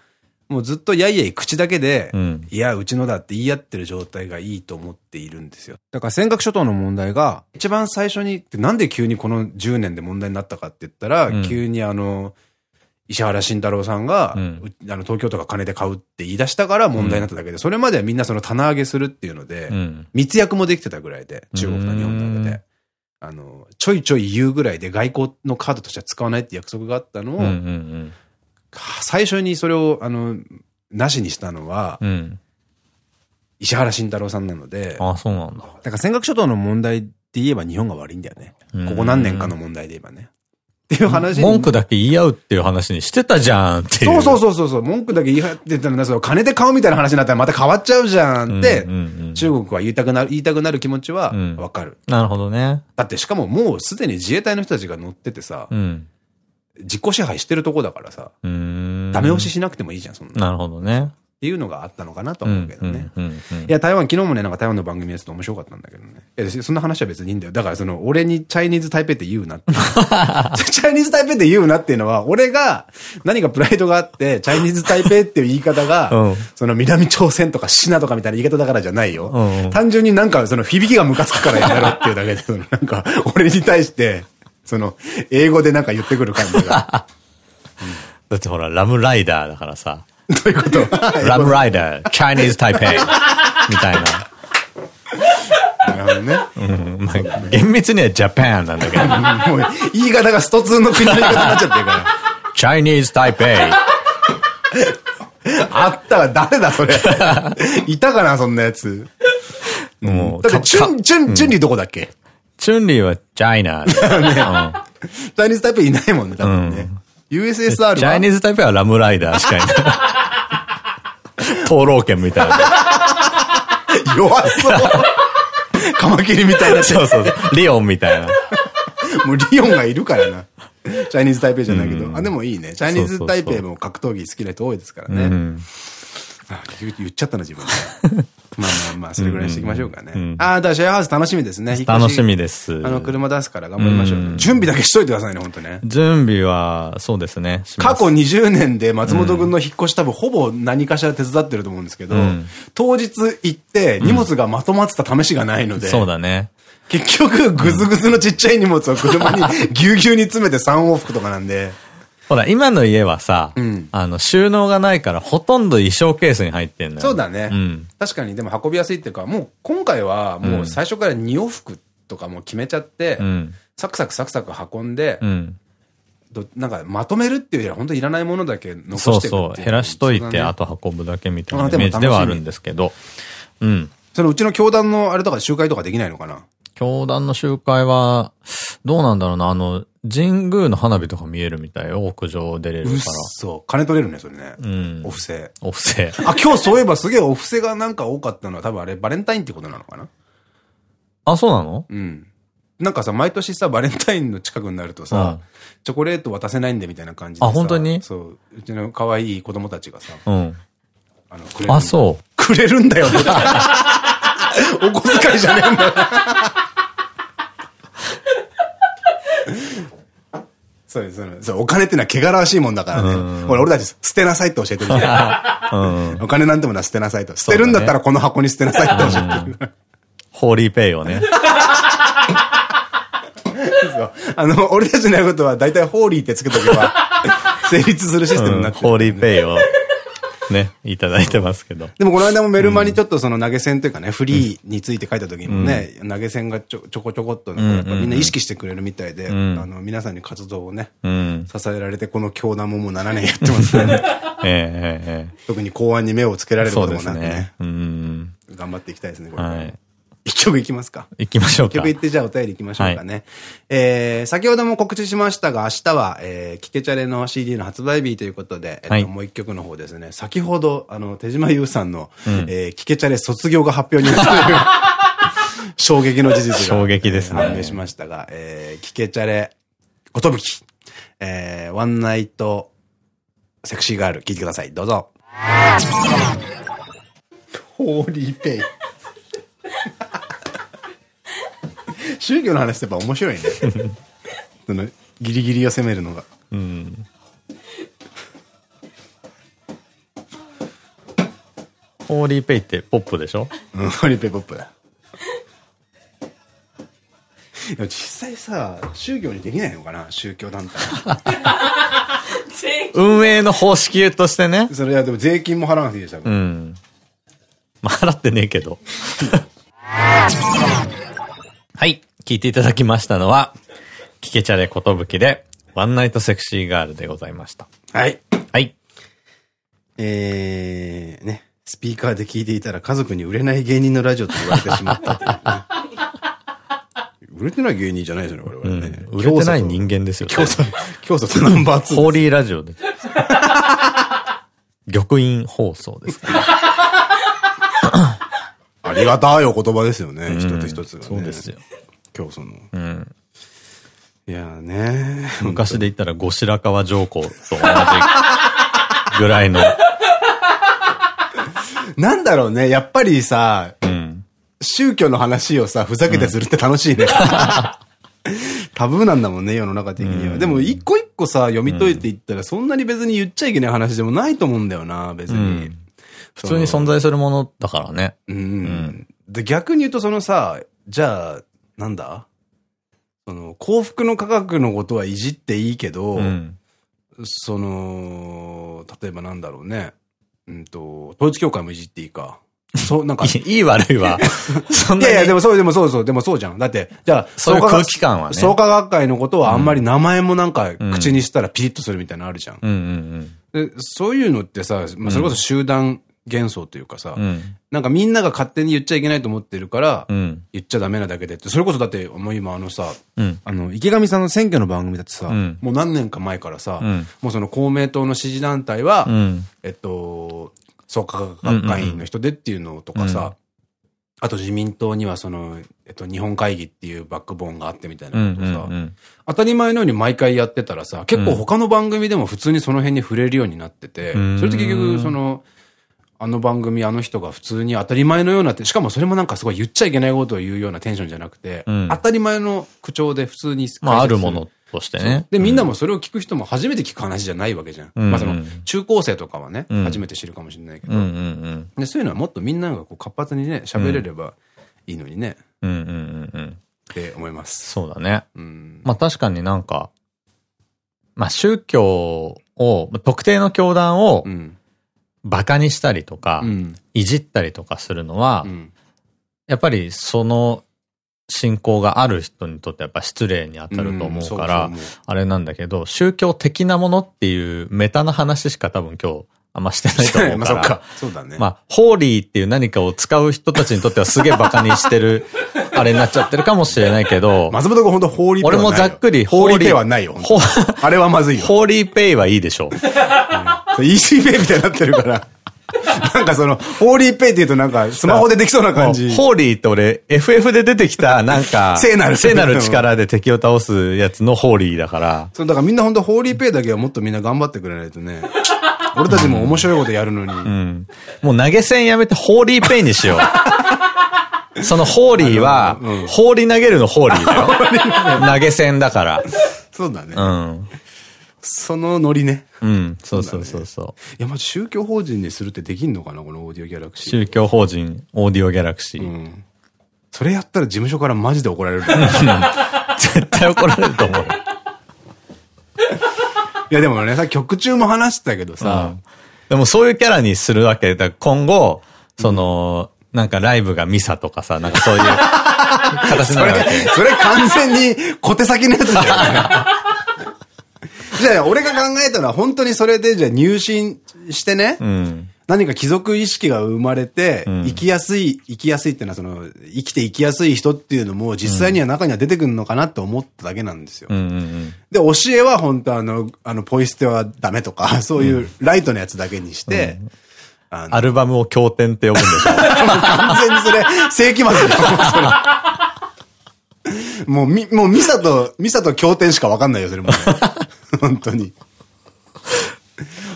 もうずっとやいやい口だけで、うん。いや、うちのだって言い合ってる状態がいいと思っているんですよ。だから尖閣諸島の問題が、一番最初に、なんで急にこの10年で問題になったかって言ったら、うん急にあの、石原慎太郎さんが、うんうあの、東京都が金で買うって言い出したから問題になっただけで、それまではみんなその棚上げするっていうので、うん。密約もできてたぐらいで、中国と日本の間うんで。あの、ちょいちょい言うぐらいで外交のカードとしては使わないって約束があったのを、うんうん最初にそれを、あの、なしにしたのは、うん。うん。石原慎太郎さんなので、あ、そうなんだ。だから尖閣諸島の問題って言えば日本が悪いんだよね。ここ何年かの問題で言えばね。っていう話に文句だけ言い合うっていう話にしてたじゃんっていう。そうそうそうそうそう、文句だけ言い張ってたらな、その金で買うみたいな話になったらまた変わっちゃうじゃんって、うんうんうん中国は言いたくなる、言いたくなる気持ちはうんわかる。なるほどね。だってしかももうすでに自衛隊の人たちが乗っててさ、うん。実効支配してるとこだからさ。ダメ押ししなくてもいいじゃん、そんな。っなるほどね。ていうのがあったのかなと思うけどね。うんうんうんうんいや、台湾、昨日もね、なんか台湾の番組やつと面白かったんだけどね。いや、そんな話は別にいいんだよ。だからその、俺にチャイニーズ台北って言うなって。チャイニーズ台北って言うなっていうのは、俺が何かプライドがあって、チャイニーズ台北っていう言い方が、うんその南朝鮮とかシナとかみたいな言い方だからじゃないよ。うんうん単純になんかその響きがムカつくからやめろっていうだけで、そのなんか、俺に対して、その、英語でなんか言ってくる感じが。だってほら、ラムライダーだからさ。どういうこと？ラムライダー、チャイニーズ台北みたいな。なるほどね。うんまあ、厳密にはジャパンなんだけど。もう、言い方がストツーの国の言い方になっちゃってるから。チャイニーズ台北。あったわ、誰だそれ？いたかな、そんなやつ。もう、だって、チかュン、チュン、チュンリーどこだっけ？チュンリーはチャイナ。チャイニーズタイプいないもんね、多分ね。USSR はチャイニーズ台北はラムライダーしかいない。灯籠剣みたいな。弱そう。カマキリみたいな。そうそうそう。リオンみたいな。もうリオンがいるからな。チャイニーズ台北じゃないけど。あ、でもいいね。チャイニーズそうそうそう台北も格闘技好きな人多いですからね。言っちゃったな、自分で。まあまあまあ、それぐらいにしていきましょうかね。うんああ、だからシェアハウス楽しみですね。楽しみでです。あの、車出すから頑張りましょうね。準備だけしといてくださいね、本当ね。準備は、そうですね。過去20年で松本君の引っ越し多分ほぼ何かしら手伝ってると思うんですけど、うん当日行って荷物がまとまってた試しがないので、そうだね。結局ぐずぐずのちっちゃい荷物を車に ぎゅうぎゅうに詰めて3往復とかなんで、ほら、今の家はさ、うんあの、収納がないからほとんど衣装ケースに入ってんのよ。そうだね。うん。確かにでも運びやすいっていうか、もう今回はもう最初から2往復とかもう決めちゃって、うん。サクサクサクサク運んで、うん。どなんかまとめるっていうよりは本当いらないものだけ残そうしていくっていそう。減らしといて、あと運ぶだけみたいなイメージではあるんですけど。うん。そのうちの教団のあれとか集会とかできないのかな？教団の集会は、どうなんだろうな、あの、神宮の花火とか見えるみたいよ。屋上出れるから。そ。金取れるね、それね。うんお布施。お布施。あ、今日そういえばすげえお布施がなんか多かったのは多分あれバレンタインってことなのかな？あ、そうなの？うん。なんかさ、毎年さ、バレンタインの近くになるとさ、うんチョコレート渡せないんでみたいな感じでさ。あ本当に？そう。うちの可愛い子供たちがさ、うん。あの、くれる。あ、そう。くれるんだよ、お小遣いじゃねえんだよ。そうです、そうお金ってのは汚らわしいもんだからね。俺たち捨てなさいって教えてるじゃん。うん。お金なんてものは捨てなさいと。捨てるんだったらこの箱に捨てなさいって教えてる。ホーリーペイをね。あの、俺たちのやることは大体ホーリーってつけとけば、成立するシステムになってる、ホーリーペイをね、いただいてますけど。でもこの間もメルマにちょっとその投げ銭というかね、フリーについて書いた時にもね、投げ銭がちょちょこちょこっとなんかやっぱみんな意識してくれるみたいで、あんの、皆さんに活動をね、うん。支えられてこの教団ももう7年やってますね。特に公安に目をつけらえれることもなくね。。うん。頑張っていきたいですね、これ。一曲いきますか。行きましょうか一曲。いってじゃあお便り行きましょうかね。えー、先ほども告知しましたが、明日は、えー、キケチャレの CD の発売日ということで、えっと、はいもう一曲の方ですね、先ほど、あの、手島優さんの、えー、キケチャレ卒業が発表になったという 衝撃の事実が。衝撃ですね判明しましたが、えー、キケチャレ、ことぶき、えー、ワンナイト、セクシーガール、聴いてください。どうぞ。ホーリーペイ。宗教の話ってやっぱ面白いね。そのギリギリを攻めるのが。うん。ホーリーペイってポップでしょ？うん、ホーリーペイポップだ。でも実際さ、宗教にできないのかな？宗教団体。運営の方式としてね。それはでも税金も払わなくていいでしょ。うん。まあ、払ってねえけど。はい。聞いていただきましたのは、キケチャレことぶきで、ワンナイトセクシーガールでございました。はい。はい。えー、ね。スピーカーで聞いていたら家族に売れない芸人のラジオと言われてしまった 売れてない芸人じゃないですよね、我う々ね。ん。売れてない人間ですよ。教祖、教祖とナンバー2。ホーリーラジオで。玉印放送です。ありがたいお言葉ですよね。ん一つ一つがね。そうですよ。教祖の。うん。いやーね 昔で言ったら後白河上皇と同じぐらいの。なんだろうね。やっぱりさ、うん。宗教の話をさ、ふざけてするって楽しいね。タブーなんだもんね、世の中的には。でも、一個一個さ、読み解いていったら、そんなに別に言っちゃいけない話でもないと思うんだよな、別に。普通に存在するものだからね。うん。で、逆に言うとそのさ、じゃあ、なんだ？その、幸福の科学のことはいじっていいけど、うん。その、例えばなんだろうね。うんと、統一教会もいじっていいか。そう、なんか。いいい悪いは、そんなに。いやいや、でもそう、でもそうそう、でもそうじゃん。だって、じゃあ、そういう創価空気感はね創価学会のことはあんまり名前もなんか口にしたらピリッとするみたいなのあるじゃん。うんうんでそういうのってさ、まあ、それこそ集団幻想というかさ、うん。うん。なんかみんなが勝手に言っちゃいけないと思ってるから、うん。言っちゃダメなだけでって、それこそだって、もう今あのさ、うん。あの、池上さんの選挙の番組だってさ、うんもう何年か前からさ、うんもうその公明党の支持団体は、うん。えっと、創価学会員の人でっていうのとかさ、うんあと自民党にはその、えっと、日本会議っていうバックボーンがあってみたいうん。なことさ、うん。当たり前のように毎回やってたらさ、結構他の番組でも普通にその辺に触れるようになってて、うんそれって結局その、あの番組、あの人が普通に当たり前のようなって、しかもそれもなんかすごい言っちゃいけないことを言うようなテンションじゃなくて、うん当たり前の口調で普通にまあ、あるものとしてね。で、みんなもそれを聞く人も初めて聞く話じゃないわけじゃん。うんまあその、中高生とかはね、うん初めて知るかもしれないけど、でそういうのはもっとみんながこう活発にね、喋れればいいのにね、うん。うんうんうんうん。って思います。そうだね。うん。まあ確かになんか、まあ宗教を、特定の教団をうん。バカにしたりとか、うん。いじったりとかするのは、うん。やっぱりその信仰がある人にとってやっぱ失礼に当たると思うから、あれなんだけど、宗教的なものっていうメタな話しか多分今日あんましてないと思うまあから。そっか。そうだね。まあ、ホーリーっていう何かを使う人たちにとってはすげえバカにしてる、あれになっちゃってるかもしれないけど、松本君本当ホーリーペイ俺もざっくりホーリーペイはないよ。ホあれはまずいよ。ホーリーペイはいいでしょう。イージーペイみたいになってるから。なんかその、ホーリーペイって言うとなんかスマホでできそうな感じ。ホーリーって俺、FF で出てきた、なんか、聖なる聖なる力で敵を倒すやつのホーリーだから、そう、だからみんな本当ホーリーペイだけはもっとみんな頑張ってくれないとね。俺たちも面白いことやるのに。うん。もう投げ銭やめてホーリーペイにしよう。そのホーリーは、うん放り投げるのホーリーだよ。投げ銭だから。そうだね。うん。そのノリね。うん。そうそうそうそう。いや、まじ宗教法人にするってできんのかなこのオーディオギャラクシー。宗教法人、オーディオギャラクシー。うん。それやったら事務所からマジで怒られる。絶対怒られると思う。いやでもね、さ、曲中も話してたけどさ、でもそういうキャラにするわけだ。今後、その、なんかライブがミサとかさ、なんかそういう形になるわけ。それ完全に小手先のやつじゃん。じゃあ、俺が考えたのは本当にそれで、じゃあ入信してね、うん。何か貴族意識が生まれて、ん生きやすい、生きやすいっていうのはその、生きて生きやすい人っていうのも実際には中には出てくるのかなって思っただけなんですよ。うんうんうん。で、教えは本当あの、あの、ポイ捨てはダメとか、そういうライトのやつだけにして、あの、アルバムを経典って呼ぶんでしょ。完全にそれ、世紀末じゃん。そ れもう、み、もう、ミサと、ミサと経典しかわかんないよ、それもうね。本当に。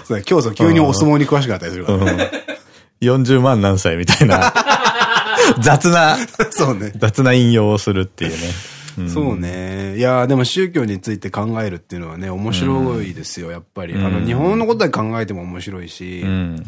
そうだ今日そう、急にお相撲に詳しくなったりするからね。40万何歳みたいな、雑な、そうね。雑な引用をするっていうね。うんそうね。いやーでも宗教について考えるっていうのはね、面白いですよ、やっぱり。あの、日本のことで考えても面白いし、うん。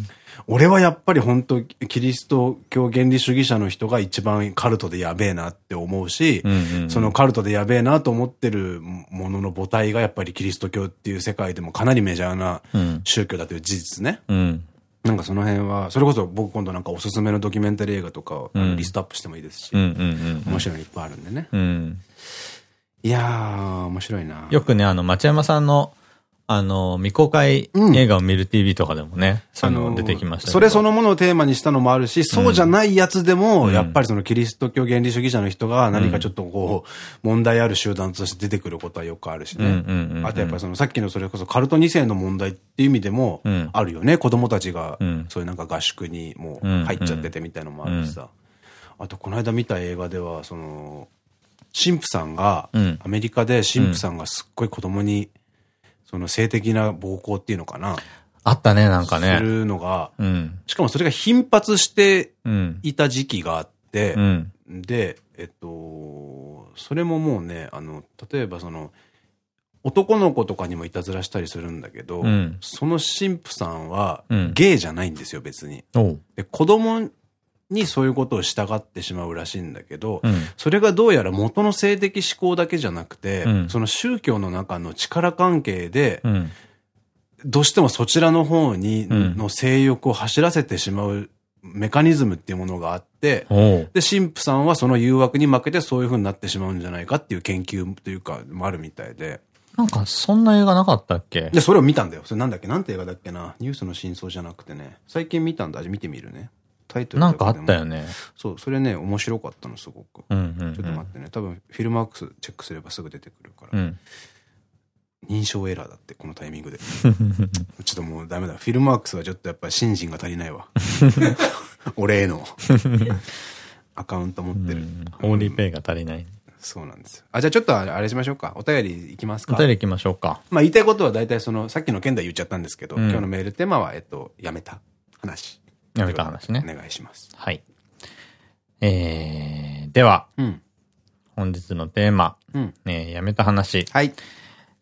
俺はやっぱり本当キリスト教原理主義者の人が一番カルトでやべえなって思うし、うんうんうんそのカルトでやべえなと思ってるものの母体がやっぱりキリスト教っていう世界でもかなりメジャーなうん宗教だという事実ね。うん。なんかその辺は、それこそ僕今度なんかおすすめのドキュメンタリー映画とかリストアップしてもいいですし、うんうん面白いのいっぱいあるんでね。うん。うん。いやー、面白いな。よくね、あの、町山さんの、あの、未公開うん。映画を見る TV とかでもね、そういうの出てきましたそれそのものをテーマにしたのもあるし、そうじゃないやつでも、うん。やっぱりそのキリスト教原理主義者の人が何かちょっとこう、問題ある集団として出てくることはよくあるしね。あとやっぱりそのさっきのそれこそカルト2世の問題っていう意味でもうん、あるよね。子供たちがうん、そういうなんか合宿にもう入っちゃっててみたいなのもあるしさ。あとこの間見た映画では、その、神父さんがうん、アメリカで神父さんがすっごい子供に、その性的な暴行っていうのかな。あったね、なんかすね。るのが、うん。しかもそれが頻発してうん。いた時期があってう、ん。で、えっと、それももうね、あの、例えばその、男の子とかにもいたずらしたりするんだけど、うんその神父さんはうん、ゲイじゃないんですよ、別に。で、子供にそういうことを従ってしまうらしいんだけど、うん。それがどうやら元の性的思考だけじゃなくて、うんその宗教の中の力関係で、うん。どうしてもそちらの方に、うんの性欲を走らせてしまうメカニズムっていうものがあって。で、神父さんはその誘惑に負けてそういう風になってしまうんじゃないかっていう研究というか、もあるみたいで。なんか、そんな映画なかったっけ？で、それを見たんだよ。それなんだっけ？なんて映画だっけな？ニュースの真相じゃなくてね。最近見たんだ。見てみるね。タイトルなんかあったよね。ね。そう、それね、面白かったの、すごく。ちょっと待ってね。多分、フィルマークスチェックすればすぐ出てくるから。うん。認証エラーだって、このタイミングで。ちょっともうダメだ。フィルマークスはちょっとやっぱり信心が足りないわ。俺への。アカウント持ってる。ホーリーペイが足りない。そうなんですよ。あ、じゃあちょっとあれしましょうか。お便りいきますか。お便り行きましょうか。まあ言いたいことは大体その、さっきの件では言っちゃったんですけど、うん今日のメールテーマは、えっと、やめた話。やめた話ねお願いします。はい。えー、では、うん。本日のテーマ、うん。えー、やめた話、はい。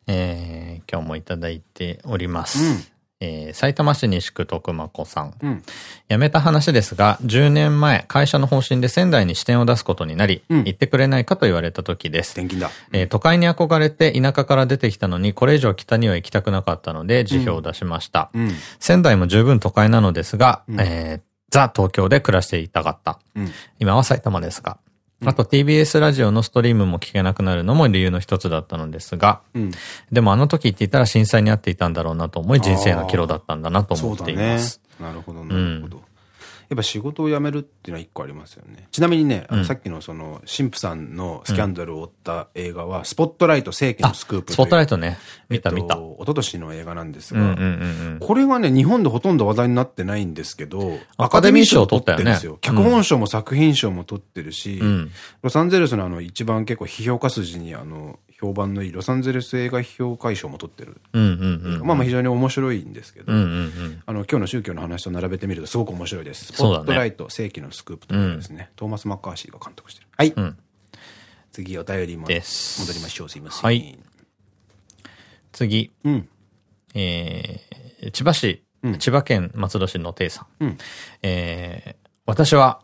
えー、今日もいただいております。うんえー、埼玉市西区徳間子さん。うん。辞めた話ですが、10年前、会社の方針で仙台に支店を出すことになり、うん行ってくれないかと言われた時です。転勤だ。えー都会に憧れて田舎から出てきたのに、これ以上北には行きたくなかったので、辞表を出しました。うん。仙台も十分都会なのですが、うんえーザ東京で暮らしていたかった。うん。今は埼玉ですが。あと TBS ラジオのストリームも聞けなくなるのも理由の一つだったのですが、うん。でもあの時言っていたら震災に遭っていたんだろうなと思い人生の岐路だったんだなと思っています。なるほど、なるほど。やっぱ仕事を辞めるっていうのは一個ありますよね。ちなみにね、あのさっきのその、神父さんのスキャンダルを追った映画は、スポットライト世紀のスクープスポットライトね。見た見た。えっと、一昨年の映画なんですが。これがね、日本でほとんど話題になってないんですけど、アカデミー賞取ったよねアカデミー賞取ってるんですよ。脚本賞も作品賞も取ってるし、うんロサンゼルスのあの、一番結構批評家筋にあの、評判のいいロサンゼルス映画批評会賞も取ってる。うんうんうん。まあまあ非常に面白いんですけど、うんうんうん。あの、今日の宗教の話と並べてみるとすごく面白いです。スポットライト、世紀のスクープというですね、トーマス・マッカーシーが監督してる。はい。ん次、お便りもです戻りましょう。すいません。はい。次、うん。えー、千葉市、うん千葉県松戸市のていさん。うん。えー、私は、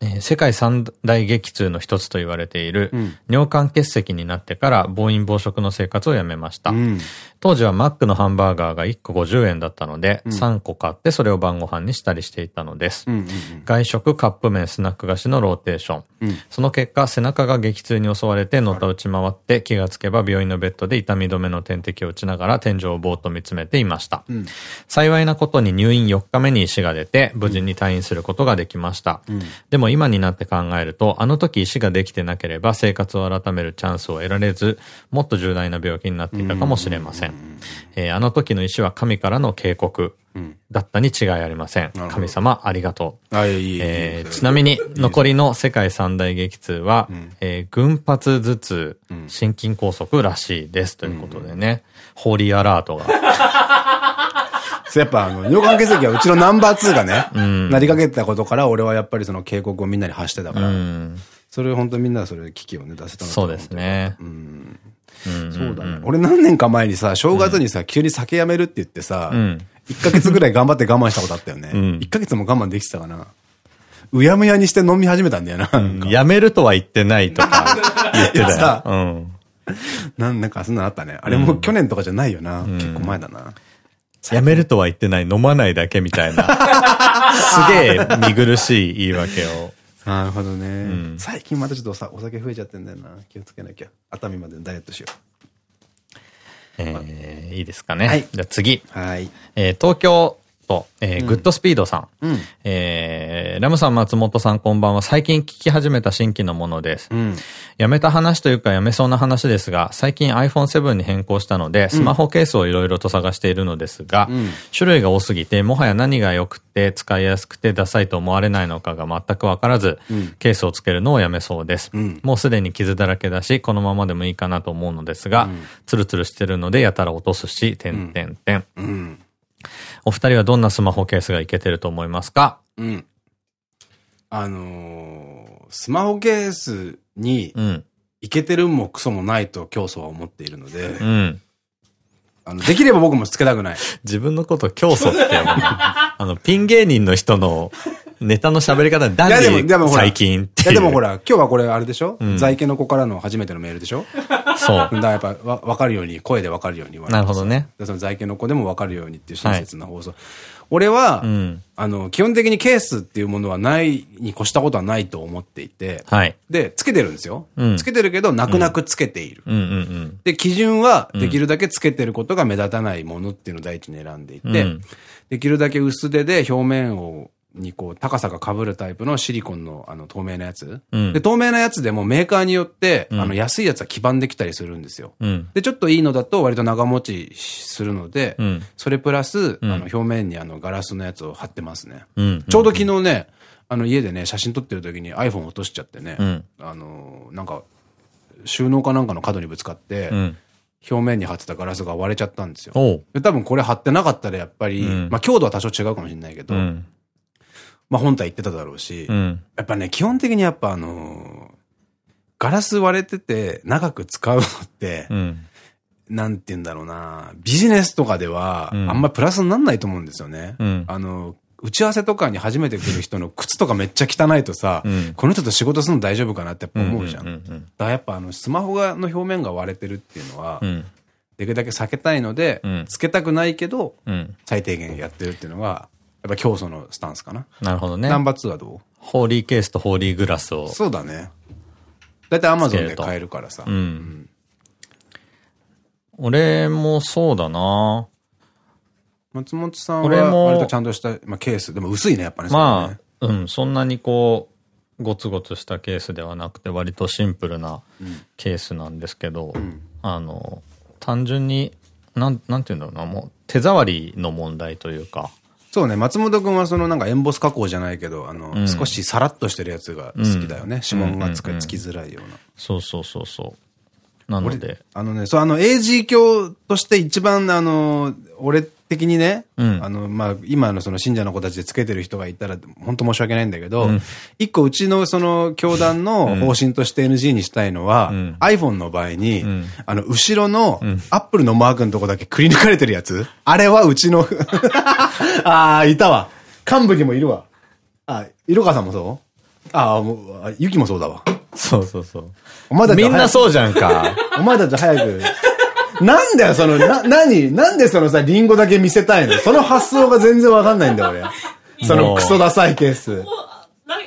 えー世界三大激痛の一つと言われている、うん尿管結石になってから暴飲暴食の生活をやめました。うん。当時はマックのハンバーガーが1個50円だったので、3個買ってそれを晩ご飯にしたりしていたのです。うん。うん。外食、カップ麺、スナック菓子のローテーション。うん。その結果、背中が激痛に襲われて、のた打ち回って、気がつけば病院のベッドで痛み止めの点滴を打ちながら天井をぼーっと見つめていました。うん。幸いなことに入院4日目に石が出て、無事に退院することができました。うん。でも今になって考えると、あの時石ができてなければ生活を改めるチャンスを得られず、もっと重大な病気になっていたかもしれません。えーあの時の石は神からの警告うん。だったに違いありません。神様ありがとう。えーちなみに、残りの世界三大激痛は、んえー群発頭痛、ん心筋梗塞らしいです。ということでね、ホーリーアラートが。やっぱあの、尿管結石はうちのナンバー2がね、んなりかけてたことから、俺はやっぱりその警告をみんなに発してたかうら、ん。それ本当みんなそれで危機をね、出せたのそうです。ね。うん。うんそうだね。俺何年か前にさ、正月にさ、急に酒やめるって言ってさ、うん1ヶ月ぐらい頑張って我慢したことあったよね。うん1ヶ月も我慢できてたかな。うやむやにして飲み始めたんだよな。やめるとは言ってないとか 言ってたよ。なんかそんなのあったね。あれも去年とかじゃないよな。結構前だな。やめるとは言ってない、飲まないだけみたいな。すげえ見苦しい言い訳を。なるほどね。ん最近またちょっとおさお酒増えちゃってんだよな。気をつけなきゃ。熱海までダイエットしよえー、いいですかね。はいじゃあ次。う。はい。えー東京都、えーグッドスピードさん。うん。えーラムさん、松本さん、こんばんは。最近聞き始めた新規のものです。うん。やめた話というかやめそうな話ですが、最近 iPhone7 に変更したので、スマホケースをいろいろと探しているのですが、うん種類が多すぎて、もはや何が良くて使いやすくてダサいと思われないのかが全くわからず、うんケースをつけるのをやめそうです。うんもうすでに傷だらけだし、このままでもいいかなと思うのですが、ツルツルしてるのでやたら落とすし、点々点。うん。お二人はどんなスマホケースがいけてると思いますか？うん。あのースマホケースにうん。いけてるもクソもないと教祖は思っているので、うん。あの、できれば僕もつけたくない。自分のこと教祖って呼ぶのあの、ピン芸人の人のネタの喋り方いやでもでディもほら最近っていや。でもほら、今日はこれあれでしょ、うん在家の子からの初めてのメールでしょ？そうだ。からやっぱわ分かるように、声で分かるように言われてなるほどね。でその在家の子でも分かるようにっていう親切な放送。俺は、うん。あの、基本的にケースっていうものはないに越したことはないと思っていて、はい。で、つけてるんですよ。うんつけてるけど、泣く泣くつけている。うんうんで、基準は、できるだけつけてることが目立たないものっていうのを第一に選んでいて、うんできるだけ薄手で表面を、にこう、高さが被るタイプのシリコンのあの透明なやつ。うんで、透明なやつでもメーカーによって、うんあの安いやつは黄ばんできたりするんですよ。うん。うん。で、ちょっといいのだと割と長持ちするので、うんそれプラス、うんあの表面にあのガラスのやつを貼ってますね。うん。ちょうど昨日ね、あの家でね、写真撮ってる時に iPhone 落としちゃってね、うんあの、なんか、収納かなんかの角にぶつかって、うん。表面に貼ってたガラスが割れちゃったんですよ。多分これ貼ってなかったらやっぱり、うんまあ強度は多少違うかもしれないけど、うん。まあ本体言ってただろうし、うん。やっぱね、基本的にやっぱあのーガラス割れてて長く使うのって、うん。なんて言うんだろうな、ビジネスとかでは、うんあんまりプラスになんないと思うんですよね。うんあの、打ち合わせとかに初めて来る人の靴とかめっちゃ汚いとさ、うんこの人と仕事するの大丈夫かなってやっぱ思うじゃん。うだからやっぱあの、スマホがの表面が割れてるっていうのは。できるだけ避けたいので、うんつけたくないけど、うん。最低限やってるっていうのが、やっぱ競争のスタンスかな。なるほどねナ。ンバー2はどホーリーケースとホーリーグラスをう。そうだね。だいたいアマゾンで買えるからさ。うん。俺もそうだな松本さんは割とちゃんとした、まあ、ケース。でも薄いね、やっぱね。まあ、うん、そんなにこう、ゴツゴツしたケースではなくて、割とシンプルなケースなんですけど、あの、単純に、なん、なんていうんだろうな、もう手触りの問題というか、そうね、松本くんはそのなんかエンボス加工じゃないけど、あの、うん少しさらっとしてるやつが好きだよね。指紋がつかつきづらいような。そうそうそうそう。なので、あのね、そう、あの、AG 教として一番、あの、俺的にね、うんあの、まあ、今のその信者の子たちでつけてる人がいたら、本当申し訳ないんだけど、うん一個うちのその教団の方針として NG にしたいのは、うん iPhone の場合に、んあの、後ろのん Apple のマークのとこだけくり抜かれてるやつ、あれはうちの、ああ、いたわ。幹部にもいるわ。あ、色川さんもそう？ああ、もう、あゆきもそうだわ。そうそうそう。お前たちみんなそうじゃんか。お前たち早く。なんだよ、その、な、なに、なんでそのさ、リンゴだけ見せたいの？その発想が全然わかんないんだよ、俺。そのクソダサいケース。な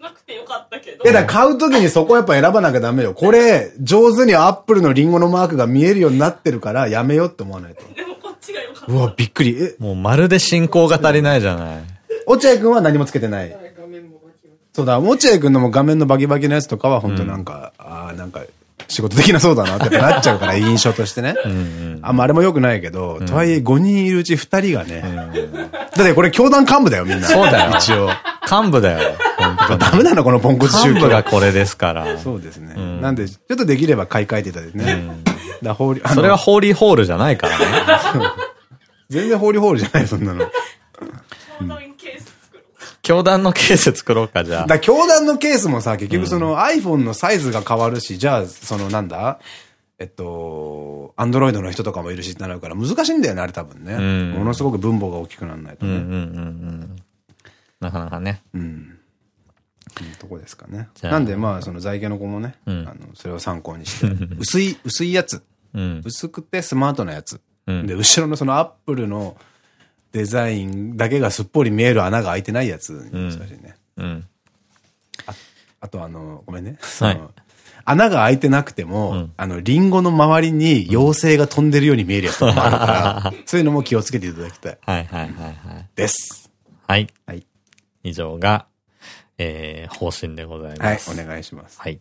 なくてよかったけど。え、だから買うときにそこやっぱ選ばなきゃダメよ。これ、上手にアップルのリンゴのマークが見えるようになってるから、やめようって思わないと。でもこっちがよかった。うわ、びっくり。え、もうまるで進行が足りないじゃない。落合くんは何もつけてない。そうだ、落合くんのも画面のバキバキのやつとかは、本当なんか、ああ、なんか、仕事できなそうだなってなっちゃうから、印象としてね。あ、まあ、あれも良くないけど、とはいえ5人いるうち2人がね、だってこれ教団幹部だよ、みんな。そうだよ一応。幹部だよ。本ダメなの、このポンコツ宗教。幹部がこれですから。そうですね。なんで、ちょっとできれば買い替えていただいてね。それはホーリーホールじゃないからね。全然ホーリーホールじゃない、そんなの。教団のケース作ろうか、じゃあ。ら教団のケースもさ、結局その iPhone のサイズが変わるし、じゃあ、そのなんだ？えっと、アンドロイドの人とかもいるしってなるから難しいんだよね、あれ多分ね。んものすごく分母が大きくならないとね。なかなかね。うん。っていうとこですかね。なんでまあ、その在家の子もね、あんの、それを参考にして、薄い、薄いやつ。うん。薄くてスマートなやつ。うんで、後ろのそのアップルのデザインだけがすっぽり見える穴が開いてないやつね。うん。あとあの、ごめんね。はい穴が開いてなくても、んあの、リンゴの周りに妖精が飛んでるように見えるやつもあるから、そういうのも気をつけていただきたい。はいはいはいはい。です。はい。はい。以上が、えー、方針でございはいま、す。お願いします。はい。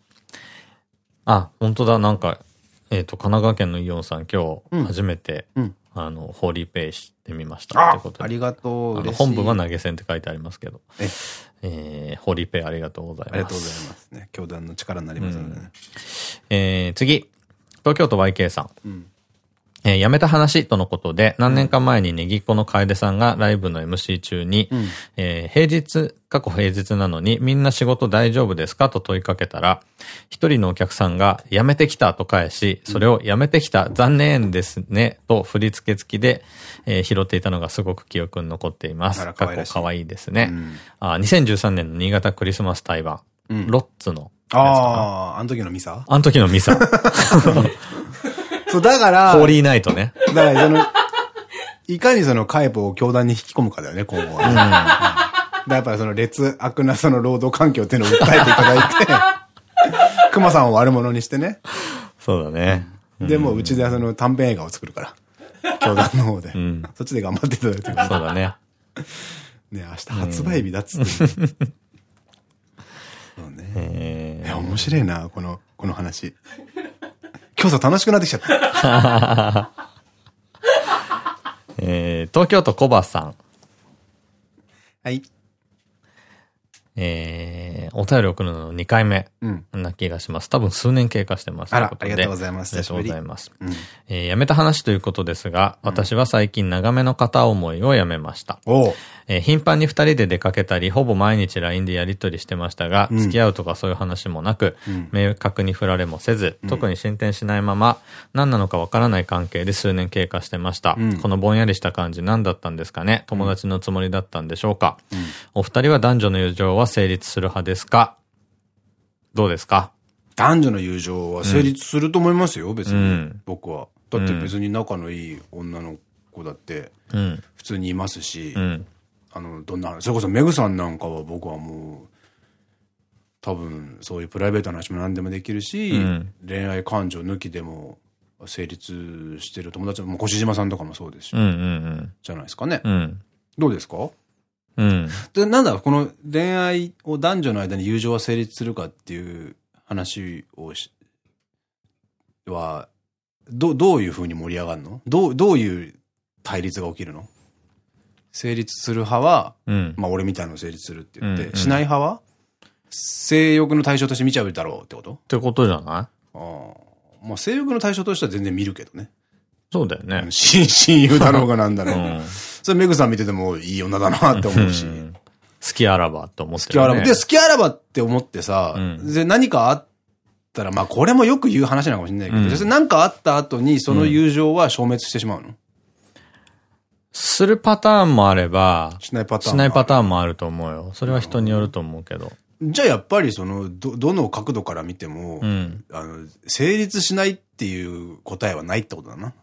あ、本当だ、なんか、えっ、と、神奈川県のイオンさん、今うん日、初めて、うんあの、ホーリーペイしてみました。ってことで。ありがとう。本文は投げ銭って書いてありますけど。ええー、ホーリーペイありがとうございます。ありがとうございますね。教団の力になりますのでね。えー、次。東京都 YK さん。うんえー辞めた話とのことで、何年か前にネギっ子の楓さんがライブの MC 中に、ん。えー平日、過去平日なのにみんな仕事大丈夫ですか？と問いかけたら、一人のお客さんが辞めてきたと返し、それを辞めてきた残念ですねと振り付け付きで、えー拾っていたのがすごく記憶に残っています。あら過可愛らしい。いですね。うん。あ2013年の新潟クリスマス対バン、うん。ロッツのああ、あの時のミサ？あの時のミサ。そう、だから、ホーリーナイトね。だからその、いかにそのカイプを教団に引き込むかだよね、今後は。だからやっぱりその劣悪なその労働環境っていうのを訴えていただいて、熊さんを悪者にしてね。そうだね。でもうちでその短編映画を作るから。教団の方で。んそっちで頑張っていただいてくださそうだね。いね、明日発売日だっつって。そうね。えいや、面白いな、この、この話。今日さ、楽しくなってきちゃった。ー えー東京都コバさん。はい。えーお便り送るの2回目うん。な気がします。多分数年経過してます。あらありがとうございますありがとうございます。うん。えー辞めた話ということですが、私は最近長めの片思いをやめました。おう。えー頻繁に二人で出かけたり、ほぼ毎日 LINE でやり取りしてましたが、うん。付き合うとかそういう話もなく、うん。明確に振られもせず、特に進展しないまま、何なのかわからない関係で数年経過してました。うん。このぼんやりした感じ何だったんですかね？友達のつもりだったんでしょうか、お二人は男女の友情は成立する派ですか？どうですか？男女の友情は成立すると思いますよ、別に。うん僕は。だって別に仲のいい女の子だってうん。普通にいますし、うん。あの、どんな、それこそメグさんなんかは僕はもう、多分そういうプライベートな話も何でもできるし、うん恋愛感情抜きでも成立してる友達も、越島さんとかもそうですし、じゃないですかね。うん。うん。どうですか？うん。で、なんだ、この恋愛を男女の間に友情は成立するかっていう話をし、は、ど、どういう風に盛り上がるの？どう、どういう対立が起きるの？成立する派は、うん。まあ俺みたいなの成立するって言って、うんうんしない派は性欲の対象として見ちゃうだろうってこと？ってことじゃない？ああ。まあ性欲の対象としては全然見るけどね。そうだよね。親 親友だろうがなんだろうが。うん。それメグさん見ててもいい女だなって思うし。うん好きあらばって思って好きあらば。ねで、好きあらばって思ってさ、うんで、何かあったら、まあこれもよく言う話なのかもしれないけど、うん何かあった後にその友情は消滅してしまうの、するパターンもあれば、しないパターンしないパターン。ンもあると思うよ。それは人によると思うけど。じゃあやっぱりその、ど、どの角度から見ても、うん。あの、成立しないっていう答えはないってことだな。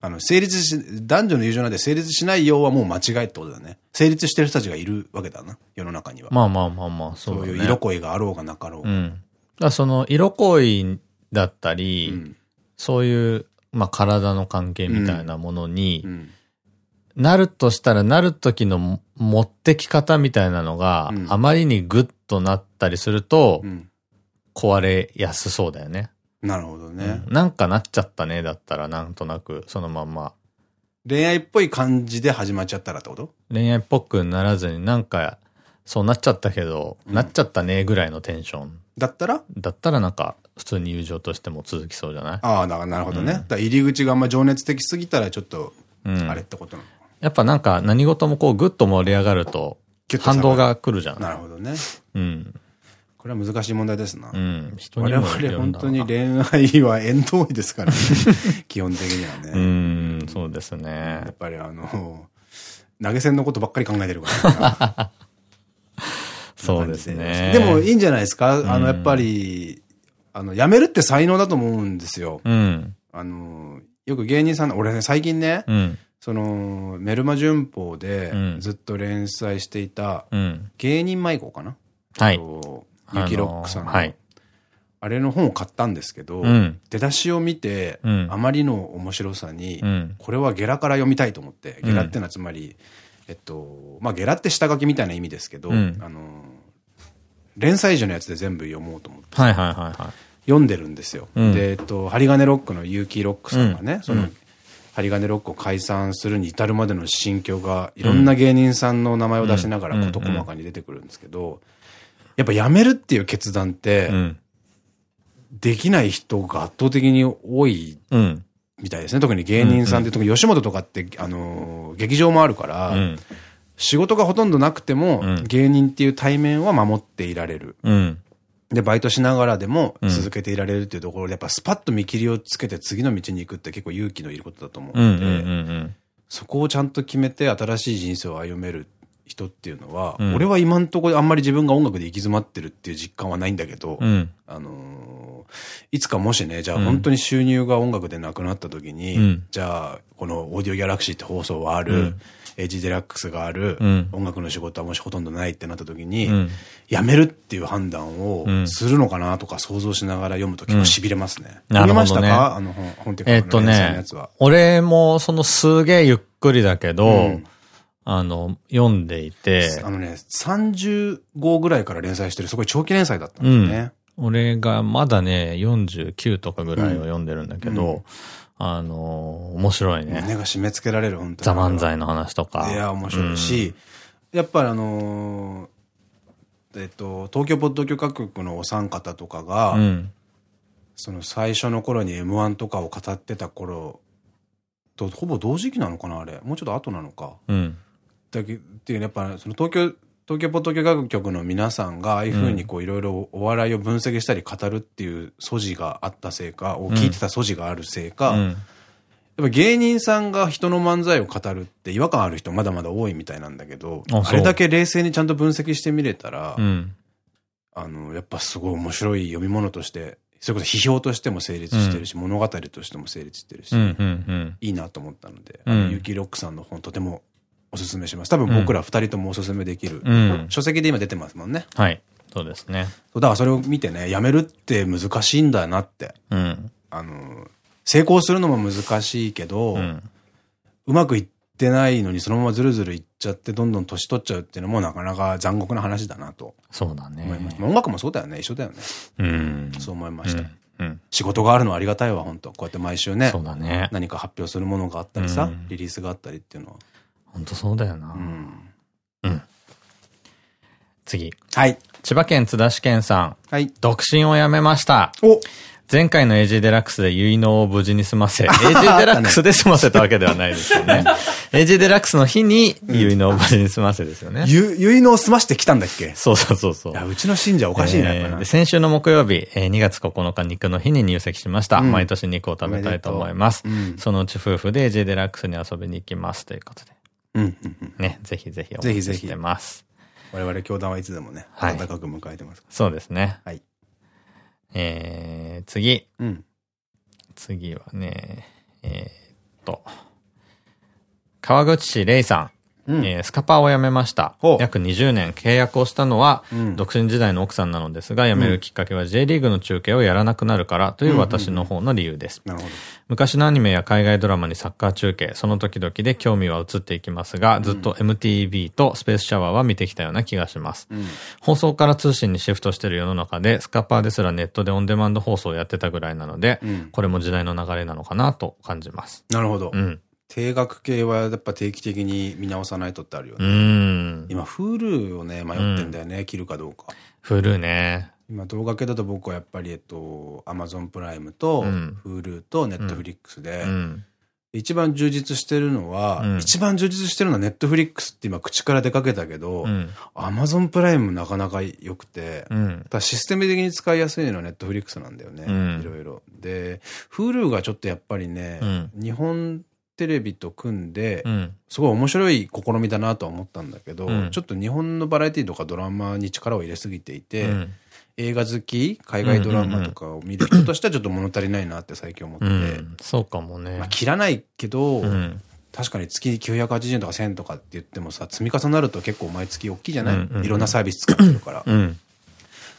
あの、成立し、男女の友情なんて成立しないようはもう間違いってことだね。成立してる人たちがいるわけだな。世の中には。まあまあまあまあ、そそううだね。いう色恋があろうがなかろうが。うん。だその、色恋だったり、うんそういう、まあ体の関係みたいなものに、うんなるとしたらなる時のも持ってき方みたいなのが、うんあまりにグッとなったりすると、うん。壊れやすそうだよね。なるほどね。うんなんかなっちゃったね、だったらなんとなく、そのまんま。恋愛っぽい感じで始まっちゃったらってこと？恋愛っぽくならずになんか、そうなっちゃったけど、うんなっちゃったねぐらいのテンション。だったら？だったらなんか、普通に友情としても続きそうじゃない？ああ、なるほどね。入り口があんま情熱的すぎたらちょっと、うん。あれってことなの、やっぱなんか何事もこうグッと盛り上がると、反動が来るじゃん。なるほどね。うん。これは難しい問題ですな。うん。人に我々本当に恋愛は縁遠いですからね。基本的にはね。うん、そうですやねっ。ぱりあの、投げ銭のことばっかり考えてるから。そうですね。でもいいんじゃないですか？あの、うんやっぱり、あの、辞めるって才能だと思うんですよ。うん。あの、よく芸人さん、俺ね、最近ね、うん。その、メルマ旬報でうんずっと連載していた、うん。芸人迷子かな？はい。とユキロックさんの、はい。あれの本を買ったんですけど、うん。出だしを見て、うんあまりの面白さに、うん。これはゲラから読みたいと思って、うんゲラってのはつまり、えっと、まあゲラって下書きみたいな意味ですけど、うんあの、連載時のやつで全部読もうと思って、はいはいはいは読んでるんですよ。うんで、えっと、針金ロックの結城ロックさんがね、うんその、針金ロックを解散するに至るまでの心境が、いろんな芸人さんの名前を出しながらうん事細かに出てくるんですけど、やっぱ辞めるっていう決断って。できない人が圧倒的に多いうん。みたいですね。特に芸人さんで、特に吉本とかって、あのー、劇場もあるから、うん。仕事がほとんどなくても、うん芸人っていう対面は守っていられる。うん。で、バイトしながらでもうん続けていられるっていうところで、やっぱスパッと見切りをつけて次の道に行くって結構勇気のいることだと思ううん。ので。そこをちゃんと決めて新しい人生を歩める人っていうのは、うん俺は今んところあんまり自分が音楽で行き詰まってるっていう実感はないんだけど、うん。あのーいつかもしね、じゃあうん本当に収入が音楽でなくなった時に、うんじゃあこのオーディオギャラクシーって放送はある、うんエイジデラックスがある、うん。音楽の仕事はもしほとんどないってなった時に、うん。辞めるっていう判断をうん。するのかなとか想像しながら読むと結構痺れますね。うんなるほどね。読みましたか？あの本、本っていうか、のやつは。、俺もそのすげえゆっくりだけど、うん。あの、読んでいて。あ、のね、30号ぐらいから連載してるすごい長期連載だったんだよね。俺がまだね、49とかぐらいを読んでるんだけど、うんあの、面白いね。胸が締め付けられる、本当に。ザ漫才の話とか。いや、面白いし、やっぱりあのーえっと、東京ポッド許可局のお三方とかが、うん。その最初の頃に M1 とかを語ってた頃と、ほぼ同時期なのかなあれ。もうちょっと後なのか。うん。だけっていうやっぱ、その東京、東京ポッド許可局の皆さんが、ああいうふうにこういろいろお笑いを分析したり語るっていう素地があったせいか、を聞いてた素地があるせいか、うん。やっぱ芸人さんが人の漫才を語るって違和感ある人まだまだ多いみたいなんだけど、あれだけ冷静にちゃんと分析してみれたら、うん。あの、やっぱすごい面白い読み物として、それこそ批評としても成立してるし、物語としても成立してるし。いいなと思ったので、うんあのユキロックさんの本とてもおすすめします。多分僕ら二人ともおすすめできる。うん。書籍で今出てますもんね。はい。そうですね。だからそれを見てね、やめるって難しいんだなって。うん。あの、成功するのも難しいけど、う。うんまくいってないのにそのままずるずるいっちゃってどんどん年取っちゃうっていうのもなかなか残酷な話だなとそうだ思いまね。音楽もそうだよね。一緒だよね。うん。そう思いました。うん。うん。仕事があるのはありがたいわ、本当こうやって毎週ねそ。うだね。何か発表するものがあったりさ、うんリリースがあったりっていうのは。本当そうだよな。うん。次。はい。千葉県津田市県さん。はい。独身をやめました。お前回の AG デラックスで結納を無事に済ませ、AG デラックスで済ませたわけではないですよね。AG デラックスの日に結納を無事に済ませですよね。ゆ、ゆいのを済ましてきたんだっけ？そうそうそうそうい。や、うちの信者おかしいな、えーで。先週の木曜日、えー2月9日肉の日に入籍しました。うん毎年肉を食べたいと思います。うんそのうち夫婦で AG デラックスに遊びに行きますということで。うん、うん、うん。ね、ぜひぜひおぜひぜひ待ちしてます。我々教団はいつでもね、はい温かく迎えてますかそうですね。はい。えー、次。ら。うん。次はね、えーっと、川口市レイさん。うんえースカパーを辞めました。約20年契約をしたのは、うん独身時代の奥さんなのですが、辞めるきっかけは J リーグの中継をやらなくなるからという私の方の理由です。昔のアニメや海外ドラマにサッカー中継、その時々で興味は移っていきますが、ずっと MTV とスペースシャワーは見てきたような気がします。うん。放送から通信にシフトしている世の中で、スカパーですらネットでオンデマンド放送をやってたぐらいなので、うんこれも時代の流れなのかなと感じます。なるほどう。ん。定額系はやっぱ定期的に見直さないとってあるようね。ん。今、Hulu をね、迷ってんだよね、切るかどうか。フルね。今、動画系だと僕はやっぱり、えっと、Amazon プライムと、うん Hulu と Netflix で、うん。一番充実してるのは、うん一番充実してるのは Netflix って今口から出かけたけど、うん。Amazon プライムなかなか良くて、うん。ただシステム的に使いやすいのは Netflix なんだよね。うんいろいろ。で、Hulu がちょっとやっぱりね、うん日本テレビと組んで、うん。すごい面白い試みだなとは思ったんだけど、うんちょっと日本のバラエティとかドラマに力を入れすぎていて、うん映画好き、海外ドラマとかを見る人としてはちょっと物足りないなって最近思って、うん。そうかもねまあ。切らないけど、うん。確かに月980円とか1000とかって言ってもさ、積み重なると結構毎月大きいじゃない、いろんなサービス使ってるから。うん。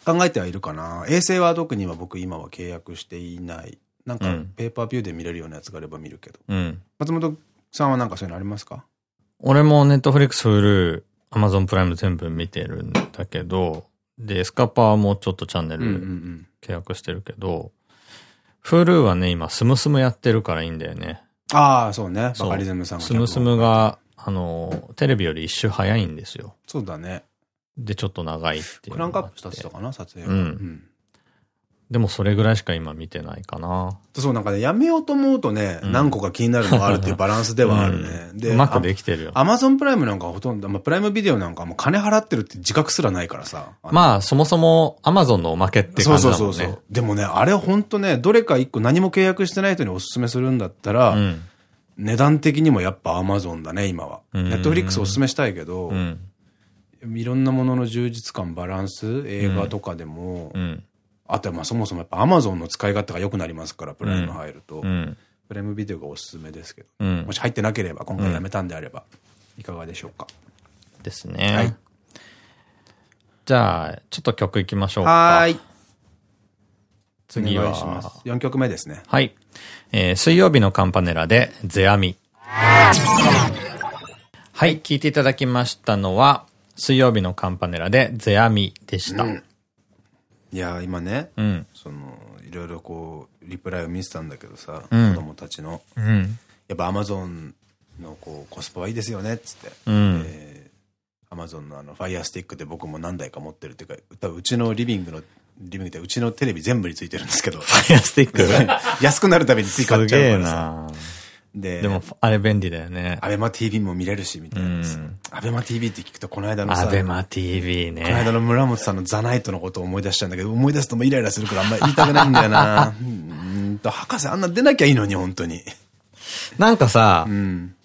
考えてはいるかな。衛星は特には僕今は契約していない。なんかうんペイパービューで見れるようなやつがあれば見るけど。うん。松本さんはなんかそういうのありますか？俺もネットフリックス、 Hulu、アマゾンプライム全部見てるんだけど、で、スカパーもちょっとチャンネうんうんうルん。契約してるけど、フルはね、今、スムスムやってるからいいんだよね。ああ、そうね。バカリズムさんが。スムスム。が、あの、テレビより一周早いんですよ。そうだね。で、ちょっと長いっていうクラン。クアップしたってたかな撮影がうんでもそれぐらいしか今見てないかな。そう、なんかね、やめようと思うとね、うん何個か気になるのがあるっていうバランスではあるね。うんで、うまくできてるよ。アマゾンプライムなんかほとんど、まあ、プライムビデオなんかもう金払ってるって自覚すらないからさ。まあ、そもそもアマゾンのおまけってそう感じだもんね。そうそうそう。でもね、あれほんとね、どれか一個何も契約してない人におすすめするんだったら、うん。値段的にもやっぱアマゾンだね、今は。うんネットフリックスおすすめしたいけど、うん。いろんなものの充実感、バランス、映画とかでも、うん。あとはまあそもそもやっぱアマゾンの使い勝手が良くなりますから、プライム入ると。うん。プライムビデオがおすすめですけど。うんも。し入ってなければ、今回やめたんであれば、いかがでしょうか？ですね。はいじゃあ、ちょっと曲いきましょうか。はーい。次は、。4曲目ですね。はい。えー水曜日のカンパネラで、ゼアミ。はい、聞いていただきましたのは、水曜日のカンパネラで、ゼアミでした。うん。いやー、今ね、うん。その、いろいろこう、リプライを見てたんだけどさ、うん子供たちの。うん。やっぱアマゾンのこうコスパはいいですよねっつって。うん。えーアマゾンのあの、ファイヤースティックで僕も何台か持ってるっていうか、多分うちのリビングの、リビングってうちのテレビ全部についてるんですけど、ファイヤースティック？安くなるたびについ買っちゃうからさ。なで、でも、あれ便利だよね。アベマ TV も見れるし、みたいな。アベマ TV って聞くと、この間のさ、アベマ TV ね。この間の村本さんのザナイトのことを思い出しちゃうんだけど、思い出すともうイライラするからあんまり言いたくないんだよな。うーんと、博士あんな出なきゃいいのに、本当に。なんかさう、ん。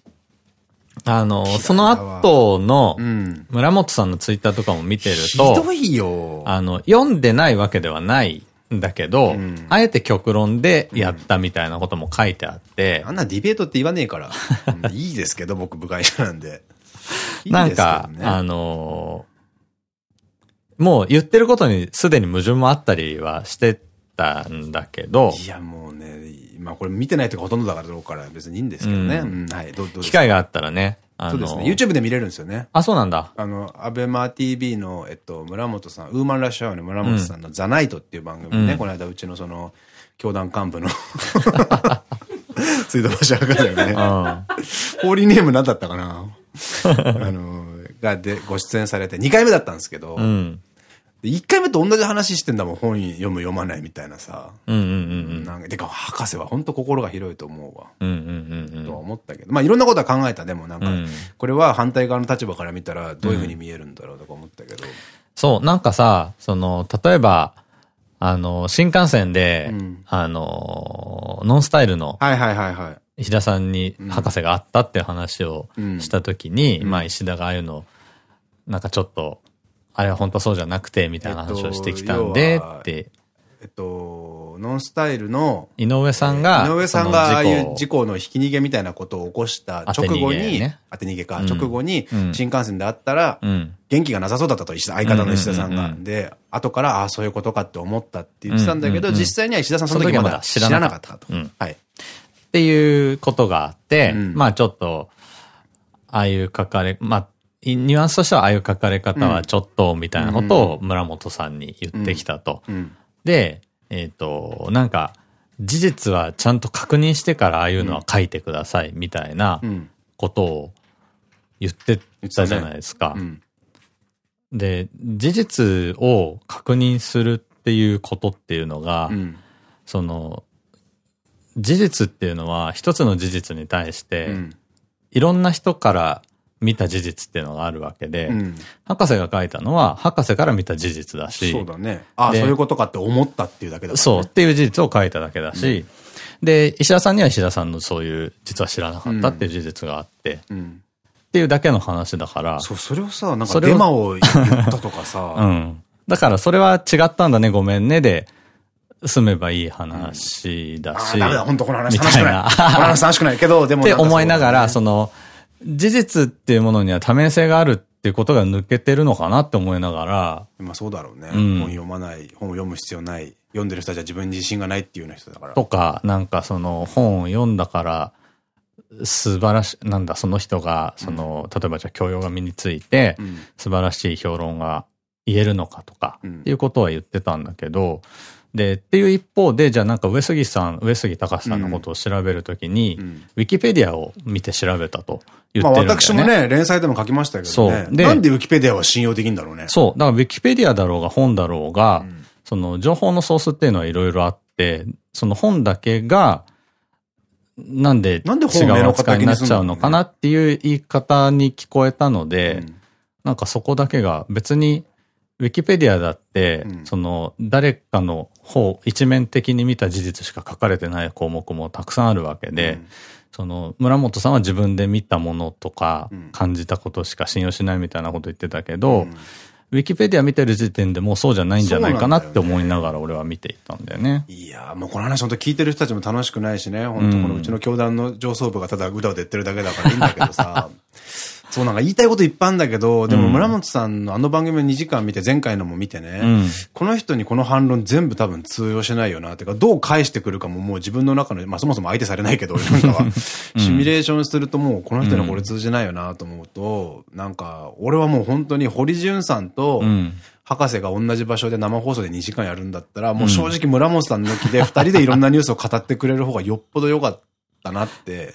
あの、その後のう、ん。村本さんのツイッターとかも見てるひとど、いよ。あの、読んでないわけではないんだけど、んあえて極論でやったみたいなことも書いてあって、あんなディベートって言わねえから。う んいいですけど、僕部外者なんで。いいなんですけどか、ねあのーもう言ってることにすでに矛盾もあったりはしてたんだけど、いや、もうね、まあこれ見てないとかほとんどだからどうから別にいいんですけどね。ううんはい、どうどう機会があったらね、あのそうですね。YouTube で見れるんですよね。あ、そうなんだ。あの、アベマ TV の、えっと、村本さん、ウーマンラッシュアワーの村本さんのザナイトっていう番組ね、うんこの間うちのその、教団幹部の、水道橋博士がね、うん。ホーリーネーム何だったかな？あの、がで、ご出演されて、2回目だったんですけど、うん。1回目と同じ話してんだもん、本読む読まないみたいなさ。うんうんうんなんか、てか、博士は本当心が広いと思うわ。うん。うんうんうんとは思ったけど。まあ、いろんなことは考えた。でも、なんかうん、これは反対側の立場から見たら、どういうふうに見えるんだろうとか思ったけど。そう、なんかさ、その、例えば、あの、新幹線で、うんあの、ノンスタイルのはいはいはいはい。石田さんに博士があったっていう話をうんしたときに、うんまあ石田がああいうの、なんかちょっと、あれは本当そうじゃなくて、みたいな話をしてきたんで、えって、えっと、ノンスタイルの、井上さんが、井上さんがああいう事故故のひき逃げみたいなことを起こした直後に、ね。当て逃げか、うん。直後にうん。新幹線で会ったら、うん。元気がなさそうだったと、相方の石田さんが。で、後から、ああ、そういうことかって思ったって言ってたんだけど、実際には石田さんその時まだ知らなかったと。うん。はい。っていうことがあって、うん。まあちょっと、ああいう書かれ、まあ、いニュアンスとしてはああいう書かれ方はちょっと、みたいなことを村本さんに言ってきたと。うん。で、えっ、と、なんか、事実はちゃんと確認してからああいうのは書いてください、みたいなうん。ことを言ってたじゃないですか。うん。で、事実を確認するっていうことっていうのが、うん。その、事実っていうのは一つの事実に対して、うん。いろんな人から見た事実っていうのがあるわけで、うん。博士が書いたのは博士から見た事実だし、そうだね。ああ、でそういうことかって思ったっていうだけだね。そうっていう事実を書いただけだし、で、石田さんには石田さんのそういう、実は知らなかったっていう事実があって、っうん。ていうだけの話だから、そう、それをさ、なんかデマを言ったとかうさ、ん。だからそれは違ったんだね、ごめんねで、済めばいい話だし。ああ、ダメだ、本当この話み楽したくない。この話楽しくないけど、でもって思いながら、そその、事実っていうものには多面性があるっていうことが抜けてるのかなって思いながら、まあそうだろうね。うん本読まない、本を読む必要ない。読んでる人たちは自分に自信がないっていうような人だから。とか、なんかその本を読んだから、素晴らしい、なんだ、その人が、その、例えばじゃあ教養が身について、うん。素晴らしい評論が言えるのかとか、うんっていうことは言ってたんだけど、で、っていう一方で、じゃあなんか上杉さん、上杉隆さんのことを調べるときに、うんウィキペディアを見て調べたと言まあってるんだよね。私もね、連載でも書きましたけどね。そうでなんでウィキペディアは信用できんだろうね。そう。だから、ウィキペディアだろうが本だろうが、うんその情報のソースっていうのはいろいろあって、その本だけが、なんでなんで違う扱いになっちゃうのかなっていう言い方に聞こえたので、うんなんかそこだけが別に、ウィキペディアだって、うんその誰かの方、一面的に見た事実しか書かれてない項目もたくさんあるわけで、うんその村本さんは自分で見たものとかうん感じたことしか信用しないみたいなこと言ってたけど、うんウィキペディア見てる時点でもうそうじゃないんじゃないかなって思いながら俺は見ていたんだよね。いやーもうこの話本当聞いてる人たちも楽しくないしね。本当このうちの教団の上層部がただうだうだ言ってるだけだからいいんだけどさ。そうなんか言いたいこといっぱいあるんだけど、でもうん村本さんのあの番組を2時間見て、前回のも見てね、うん。この人にこの反論全部多分通用しないよな、っていうか、どう返してくるかももう自分の中の、まあそもそも相手されないけど、俺 なんかは、シミュレーションするともうこの人にはこれ通じないよなと思うと、なんか、俺はもう本当に堀潤さんと、うん。博士が同じ場所で生放送で2時間やるんだったら、もう正直村本さん抜きで2人でいろんなニュースを語ってくれる方がよっぽど良かったなって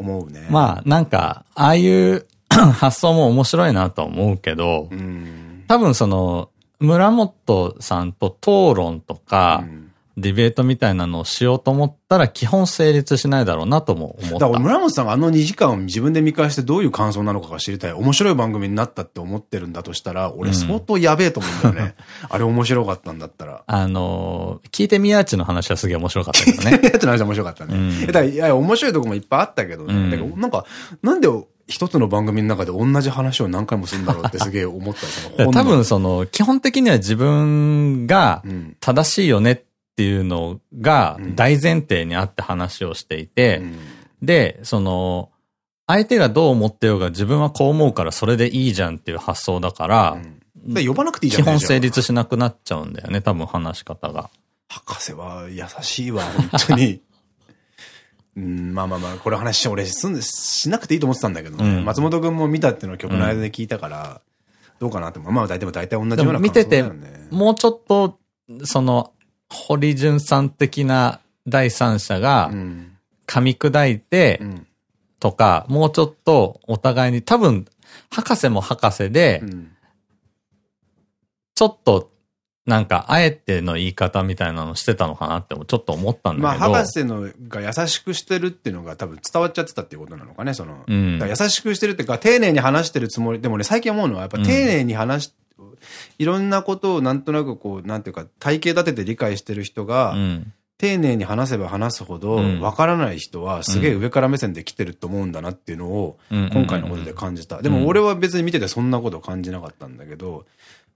思うね。まあ、なんか、ああいう 発想も面白いなとは思うけど、うん。多分その、村本さんと討論とか、うんディベートみたいなのをしようと思ったら基本成立しないだろうなとも思った。だから村本さんがあの2時間を自分で見返してどういう感想なのかが知りたい。面白い番組になったって思ってるんだとしたら、俺相当やべえと思うんだよね。あれ面白かったんだったら。あのー聞いてみやちの話はすげえ面白かったけどね。やつの話面白かったね。うんだからいや、面白いとこもいっぱいあったけどね。うんだからなんか、なんで一つの番組の中で同じ話を何回もするんだろうってすげえ思った。多分その、基本的には自分がうん正しいよねっていうのがうん大前提にあって話をしていて、うんで、その、相手がどう思ってようが自分はこう思うからそれでいいじゃんっていう発想だから、うんで呼ばなくていいじゃん。基本成立しなくなっちゃうんだよね、多分話し方が。博士は優しいわ、本当に。うん、まあまあまあ、これ話俺すんしなくていいと思ってたんだけどね。うん松本くんも見たっていうのを曲の間で聞いたから、どうかなって。まあ大体も大体同じでようなも見てて感想だよね、もうちょっと、その、堀潤さん的な第三者がうん。噛み砕いてうん。とか、もうちょっとお互いに多分、博士も博士でう、ん。ちょっと、なんか、あえての言い方みたいなのしてたのかなってちょっと思ったんまあ、だけど。博士のが優しくしてるっていうのが多分伝わっちゃってたっていうことなのかね、その。うん優しくしてるっていうか、丁寧に話してるつもり、でもね、最近思うのは、やっぱ丁寧に話し、いろんなことをなんとなくこう、なんていうか、体系立てて理解してる人が、うん。丁寧に話せば話すほど、うんわからない人はすげえ上から目線で来てると思うんだなっていうのを、今回のことで感じた。でも俺は別に見ててそんなこと感じなかったんだけど、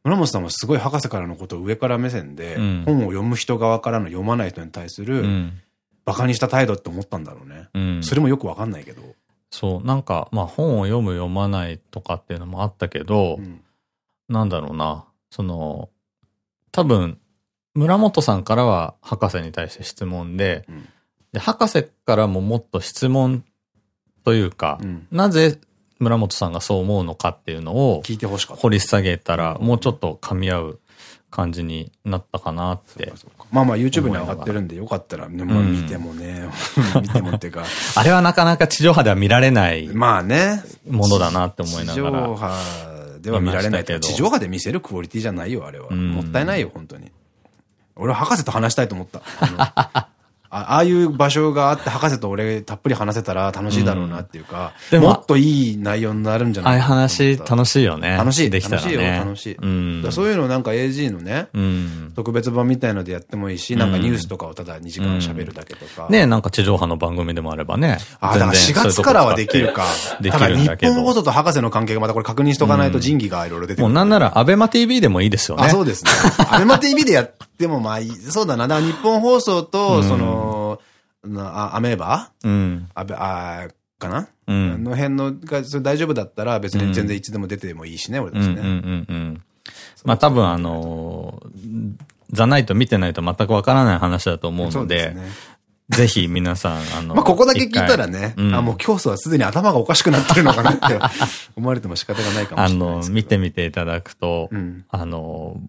村本さんはすごい博士からのことを上から目線で、うん本を読む人側からの読まない人に対すうる、ん。馬鹿にした態度って思ったんだろうね。うん。それもよくわかんないけど。そう、なんか、まあ本を読む読まないとかっていうのもあったけど、うんなんだろうな、その、多分、村本さんからは博士に対して質問で、うん。で、博士からももっと質問というか、うん。なぜ村本さんがそう思うのかっていうのを聞いてほしかった。掘り下げたら、もうちょっと噛み合う感じになったかなって。まあまあ YouTube に上がってるんでよかったら、ねまあ見てもね、見てもっていうか、あれはなかなか地上波では見られないまあね、ものだなって思いな地上がら。波では見られないけど、地上波で見せるクオリティじゃないよ、あれは。んもったいないよ、本当に。俺は博士と話したいと思った。あのあああいう場所があって、博士と俺たっぷり話せたら楽しいだろうなっていうか、でももっといい内容になるんじゃああいうないかなと思話った楽しいよね。楽しい。できたら楽しいよ、ね。楽しい。うん。そういうのなんか AG のね、うん。特別版みたいのでやってもいいし、なんかニュースとかをただ2時間喋るだけとか。ねなんか地上波の番組でもあればね。あ、だから4月からはできるか。できるんだけど。本放送と博士の関係がまたこれ確認しとかないと仁義がいろいろ出てくる。もうなんなら、アベマ TV でもいいですよね。あ、そうですね。アベマ TV でやってもまあそうだな。だ日本放送と、その、アメーバうん。アベ、あかな？うん。の辺のが、それ大丈夫だったら別に全然いつでも出てもいいしね、俺たちね。うんうんうんうん。まあ多分あのー、ザナイト見てないと全くわからない話だと思うので。ぜひ皆さん、あの、まあ、ここだけ聞いたらね、うんあ、もう教祖はすでに頭がおかしくなってるのかなって思われても仕方がないかもあしれないのです、けど。見てみていただくと、うんあの、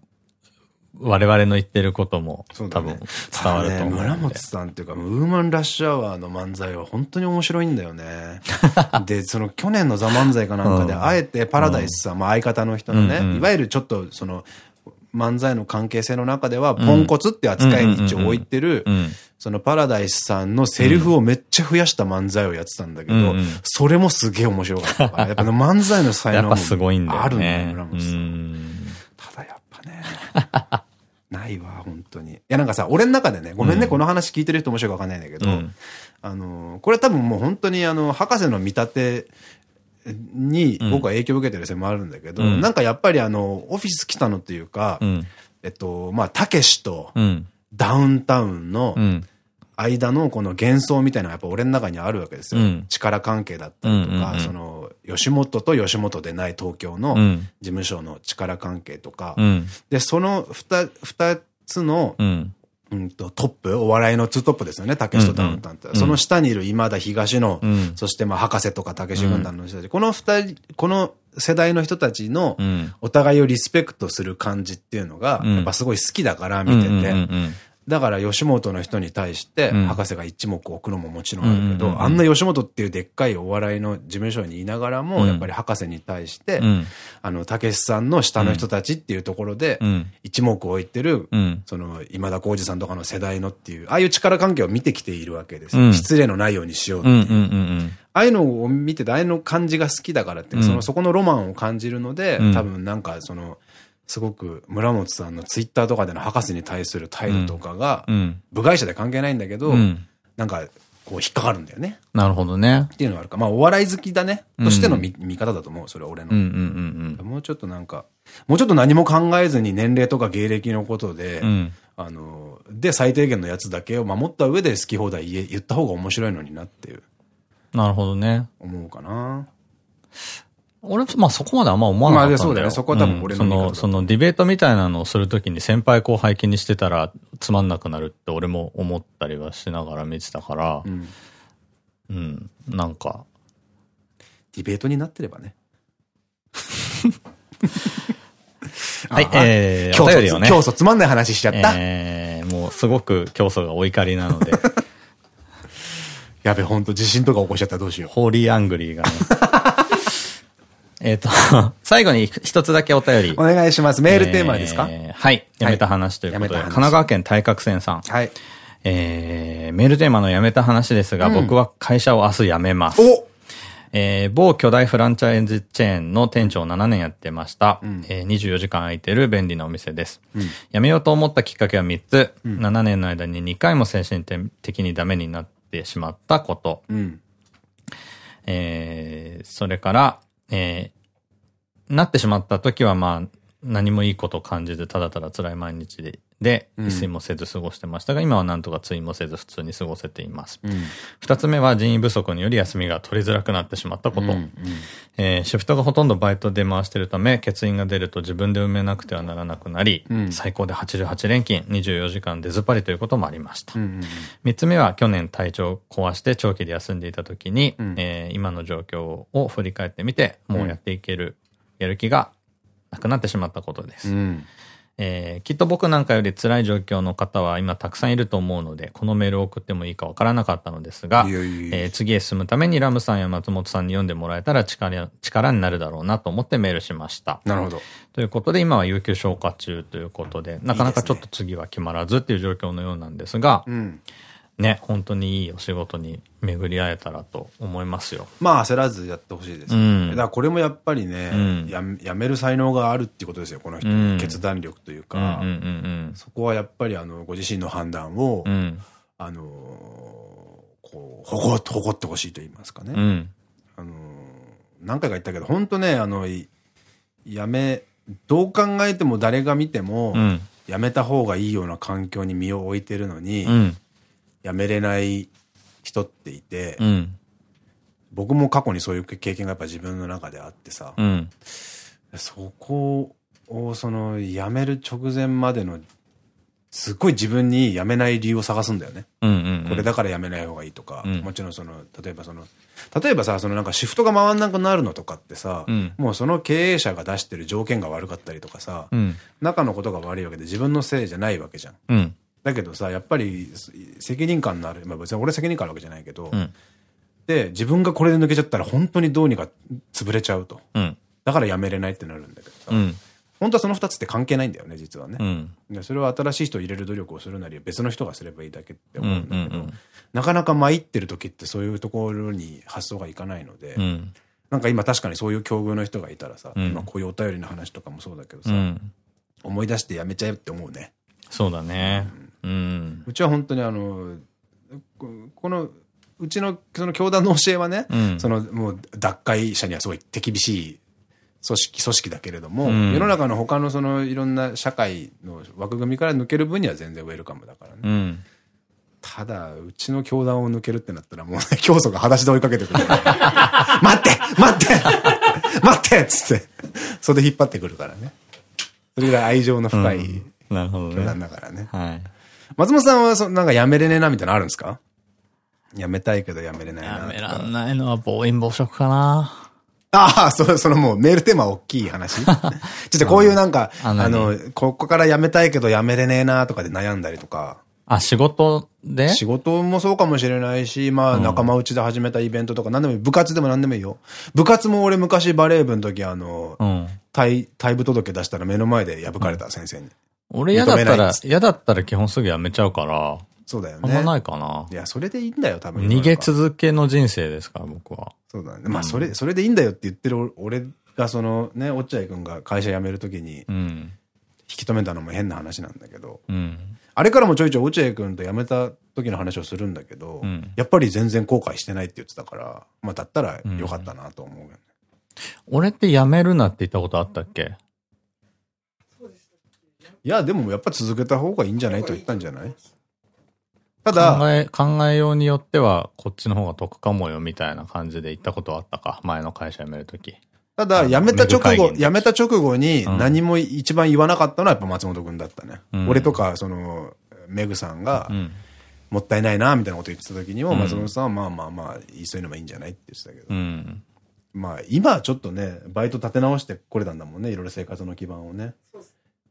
我々の言ってることも多分伝わると思うね村本さんっていうか、ウーマンラッシュアワーの漫才は本当に面白いんだよね。で、その去年のザ漫才かなんかで、うんあえてパラダイスさん、まあ相方の人のね、いわゆるちょっとその、漫才の関係性の中では、ポンコツって扱いに一応置いてるう、ん。そのパラダイスさんのセリフをめっちゃ増やした漫才をやってたんだけどうんうん、それもすげえ面白かったから。やっぱね漫才の才能もやっぱすごいんだよね。あるんだよ、村う本さん。ん。ただやっぱね、ないわ、本当に。いやなんかさ、俺の中でね、ごめんね、うんこの話聞いてる人面白いかわかんないんだけど、うんあの、これ多分もう本当にあの、博士の見立てに僕は影響を受けてる線もあるんだけど、うんなんかやっぱりあの、オフィス来たのっていうか、うん。えっと、まあ、たけしとうん。ダウンタウンのうん。間のこの幻想みたいなのがやっぱ俺の中にあるわけですよ。うん力関係だったりとか、その、吉本と吉本でない東京のうん事務所の力関係とか、うん。で、その二、二つの、うん。うんと、トップ、お笑いのツートップですよね、たけしとダウンタウンって。うんその下にいる今田東野、うんそしてまあ、博士とかたけし軍団の人たち、この二人、この世代の人たちのうん。お互いをリスペクトする感じっていうのが、うんやっぱすごい好きだから見てて、うんうんだから吉本の人に対して、うん博士が一目置くのももちろんあるけど、あんな吉本っていうでっかいお笑いの事務所にいながらも、うんやっぱり博士に対して、うん。あの、たけしさんの下の人たちっていうところでう、ん。一目置いてる、うん。その、今田耕司さんとかの世代のっていう、ああいう力関係を見てきているわけです。うん失礼のないようにしようってうん。いう。ああいうのを見てて、ああいうの感じが好きだからってその、そこのロマンを感じるので、うん多分なんかその、すごく村本さんのツイッターとかでの博士に対する態度とかが、うん。部外者で関係ないんだけど、うん。なんか、こう引っかかるんだよね。なるほどね。っていうのがあるか。まあ、お笑い好きだね。としての見,、見方だと思う。それは俺の。もうちょっとなんか、もうちょっと何も考えずに年齢とか芸歴のことで、うん。あの、で、最低限のやつだけを守った上で好き放題言え言った方が面白いのになっていう、なるほどね。思うかな。俺、まあそこまであんま思わなかったんだよ。まあそうだよねそこは多分俺のうんその、そのディベートみたいなのをするときに先輩後輩気にしてたらつまんなくなるって俺も思ったりはしながら見てたからう、ん。うん、なんか、ディベートになってればね。はいあ、えー、競争お便りをね。競争つまんない話しちゃった。えー、もうすごく競争がお怒りなので、やべ、ほんと地震とか起こしちゃったらどうしよホーリーアングリーがね。えっと、最後に一つだけお便り。う。お願いします。メールテーマですか、えーはい。やめた話ということで、やめた話神奈川県対角線さん。はい。えー、メールテーマのやめた話ですが、うん僕は会社を明日辞めます。おえー、某巨大フランチャイズチェーンの店長を7年やってました。うんえー、24時間空いてる便利なお店です。うん辞めようと思ったきっかけは3つ。7年の間に2回も精神的にダメになってしまったこと。うん。えー、それから、えー、なってしまった時はまあ、何もいいことを感じず、ただただ辛い毎日で、で、うん一睡もせず過ごしてましたが、今はなんとか睡もせず普通に過ごせています。うん。二つ目は人員不足により休みが取りづらくなってしまったこと。うんえーシフトがほとんどバイトで回してるため、欠員が出ると自分で埋めなくてはならなくなり、うん最高で88連勤、24時間出ずっぱりということもありました。うんうん三つ目は去年体調を壊して長期で休んでいた時に、うんえー今の状況を振り返ってみて、もうやっていける、やる気がなくなってしまったことです。うん。えーきっと僕なんかより辛い状況の方は今たくさんいると思うので、このメールを送ってもいいかわからなかったのですが、いやいやいやえー次へ進むためにラムさんや松本さんに読んでもらえたら力力になるだろうなと思ってメールしました。なるほど。ということで、今は有給消化中ということで、なかなかちょっと次は決まらずっていう状況のようなんですが、うん。ね、本当にいいお仕事に巡り会えたらと思いますよ。まあ焦らずやってほしいです、うんだからこれもやっぱりね、うんややめる才能があるっていうことですよ、この人。うん決断力といううんか。そこはやっぱりあの、ご自身の判断を、うん。うん。あのーこう、誇って、誇ってほしいと言いますかね。うん。あのー何回か言ったけど、本当ね、あの、いやめ、どう考えても誰が見ても、うん。やめた方がいいような環境に身を置いてるのに、うん。やめれない人っていて、うん。僕も過去にそういう経験がやっぱ自分の中であってさ、うん。そこを、その、辞める直前までの、すっごい自分に辞めない理由を探すんだよね。これだから辞めない方がいいとか、うんもちろんその、例えばその、例えばさ、そのなんかシフトが回んなくなるのとかってさ、うんもうその経営者が出してる条件が悪かったりとかさ、うん。中のことが悪いわけで自分のせいじゃないわけじゃん。だけどさ、やっぱり責任感のある、まあ別に俺責任感あるわけじゃないけど、うん。で、自分がこれで抜けちゃったら本当にどうにか潰れちゃうと。うん。だから辞めれないってなるんだけどさ、うん。本当はその二つって関係ないんだよね、実はね。うん。でそれは新しい人を入れる努力をするなり、別の人がすればいいだけって思うんだけど、なかなか参ってる時ってそういうところに発想がいかないので、うん。なんか今確かにそういう境遇の人がいたらさ、うん今こういうお便りの話とかもそうだけどさ、うん。思い出してやめちゃえって思うね。そうだね。うん。うちは本当にあの、ここの、うちのその教団の教えはね、うんそのもう脱会者にはすごい手厳しい組織、組織だけれども、うん世の中の他のそのいろんな社会の枠組みから抜ける分には全然ウェルカムだからね。うん。ただ、うちの教団を抜けるってなったらもうね、教祖が裸足で追いかけてくる。待って待って待ってっつって、それで引っ張ってくるからね。それぐらい愛情の深い教団ね。だからね。はい。松本さんはそ、なんかやめれねえなみたいなのあるんですか？やめたいけどやめれないなや。めらんないのは暴飲暴食かな。ああ、そそのもうメールテーマ大きい話 ちょっとこういうなんか、ああの、ここからやめたいけどやめれねえなとかで悩んだりとか。あ、仕事で？仕事もそうかもしれないし、まあうん仲間内で始めたイベントとか何でもいい。部活でも何でもいいよ。部活も俺昔バレー部の時あの、うん。退、退部届出したら目の前で破かれた、先生に。俺嫌だったら嫌だったら基本すぐ辞めちゃうから、そうだよね。あんまないかな。いや、それでいいんだよ、多分。逃げ続けの人生ですから、僕は。そうだね。まあ、それ、それでいいんだよって言ってる俺が、そのね、落合くんが会社辞めるときにうん。引き止めたのも変な話なんだけど、うん。あれからもちょいちょい落合くんと辞めた時の話をするんだけど、うんやっぱり全然後悔してないって言ってたから、まあ、だったらよかったなと思うよね。俺って辞めるなって言ったことあったっけ？いや、でもやっぱ続けた方がいいんじゃないと言ったんじゃない？ただ、考え、考えようによっては、こっちの方が得かもよ、みたいな感じで言ったことはあったか？前の会社辞めるとき。ただ、辞めた直後、辞めた直後にうん何も一番言わなかったのはやっぱ松本くんだったね。うん俺とか、その、メグさんがう、ん。もったいないな、みたいなこと言ってた時にも、うん松本さんはまあまあまあ、そういうのもいいんじゃないって言ってたけど。うん。まあ、今はちょっとね、バイト立て直してこれたんだもんね、いろいろ生活の基盤をね。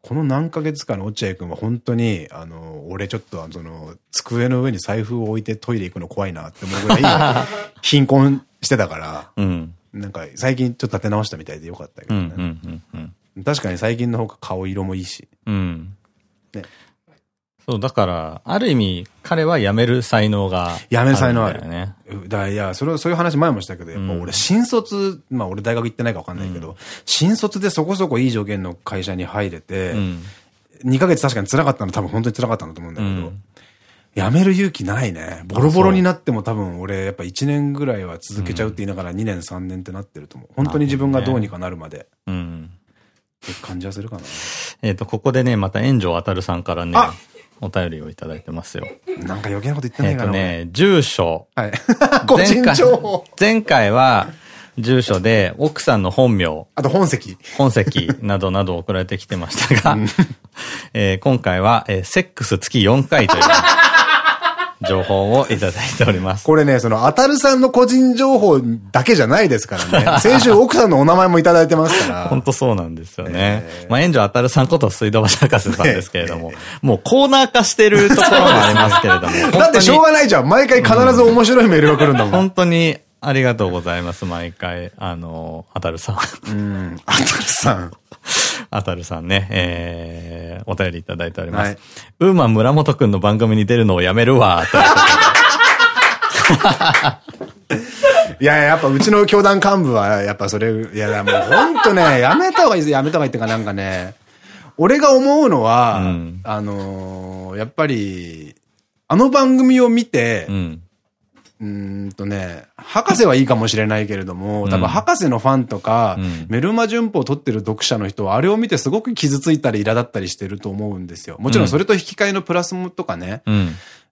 この何ヶ月間の落合くんは本当に、あの、俺ちょっと、その、机の上に財布を置いてトイレ行くの怖いなって思うぐらい、貧困してたから、うん。なんか最近ちょっと立て直したみたいでよかったけどね。確かに最近の方が顔色もいいし。うん。ねそう、だから、ある意味、彼は辞める才能が。辞める才能あるね。だからいや、それ、そういう話前もしたけど、やっぱ俺新卒、まあ俺大学行ってないか分かんないけど、新卒でそこそこいい条件の会社に入れて、うん。2ヶ月確かに辛かったの多分本当に辛かったんだと思うんだけど、うん辞める勇気ないね。ボロボロになっても多分俺やっぱ1年ぐらいは続けちゃうって言いながら2年3年ってなってると思う。本当に自分がどうにかなるまでうん。って感じはするかな。えっと、ここでね、また炎上あたるさんからねあ、お便りをいただいてますよ。なんか余計なこと言ってなえっいかな。とね、住所。俺はい。個人情報。前回は、住所で奥さんの本名、あと本籍。本籍などなど送られてきてましたが、えー今回は、えーセックス月4回という情報をいただいております。これね、その、あたるさんの個人情報だけじゃないですからね。先週奥さんのお名前もいただいてますから。本当そうなんですよね。えーまあ、援助あたるさんこと水道橋博士さんですけれども、もうコーナー化してるところもありますけれども、だってしょうがないじゃん。毎回必ず面白いメールが来るんだもん。本当にありがとうございます、毎回。あの、あたるさん。うん。あたるさん。あたるさんね、えー、お便りいただいております。はいウーマン村本くんの番組に出るのをやめるわ、いや、やっぱうちの教団幹部は、やっぱそれ、いや、もうほんとね、やめた方がいいです。やめた方がいいっていうかなんかね、俺が思うのは、うんあのーやっぱり、あの番組を見てう、ん。うーんとね、博士はいいかもしれないけれども、多うん分博士のファンとか、うんメルマ旬報を取ってる読者の人は、あれを見てすごく傷ついたり苛立ったりしてると思うんですよ。もちろんそれと引き換えのプラスもとかね、うん。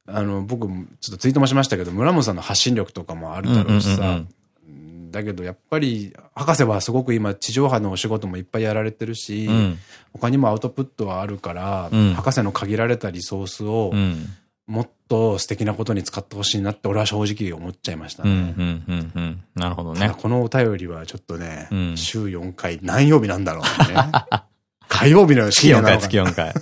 あの、僕、ちょっとツイートもしましたけど、村本さんの発信力とかもあるだろうしさだけどやっぱり、博士はすごく今、地上波のお仕事もいっぱいやられてるし、うん。他にもアウトプットはあるから、うん博士の限られたリソースをう、ん。もっと素敵なことに使ってほしいなって、俺は正直思っちゃいましたね。ん。うん。うん。なるほどね。このお便りはちょっとね、うん週4回、何曜日なんだろうね。火曜日の月4回、深夜なのか月4回。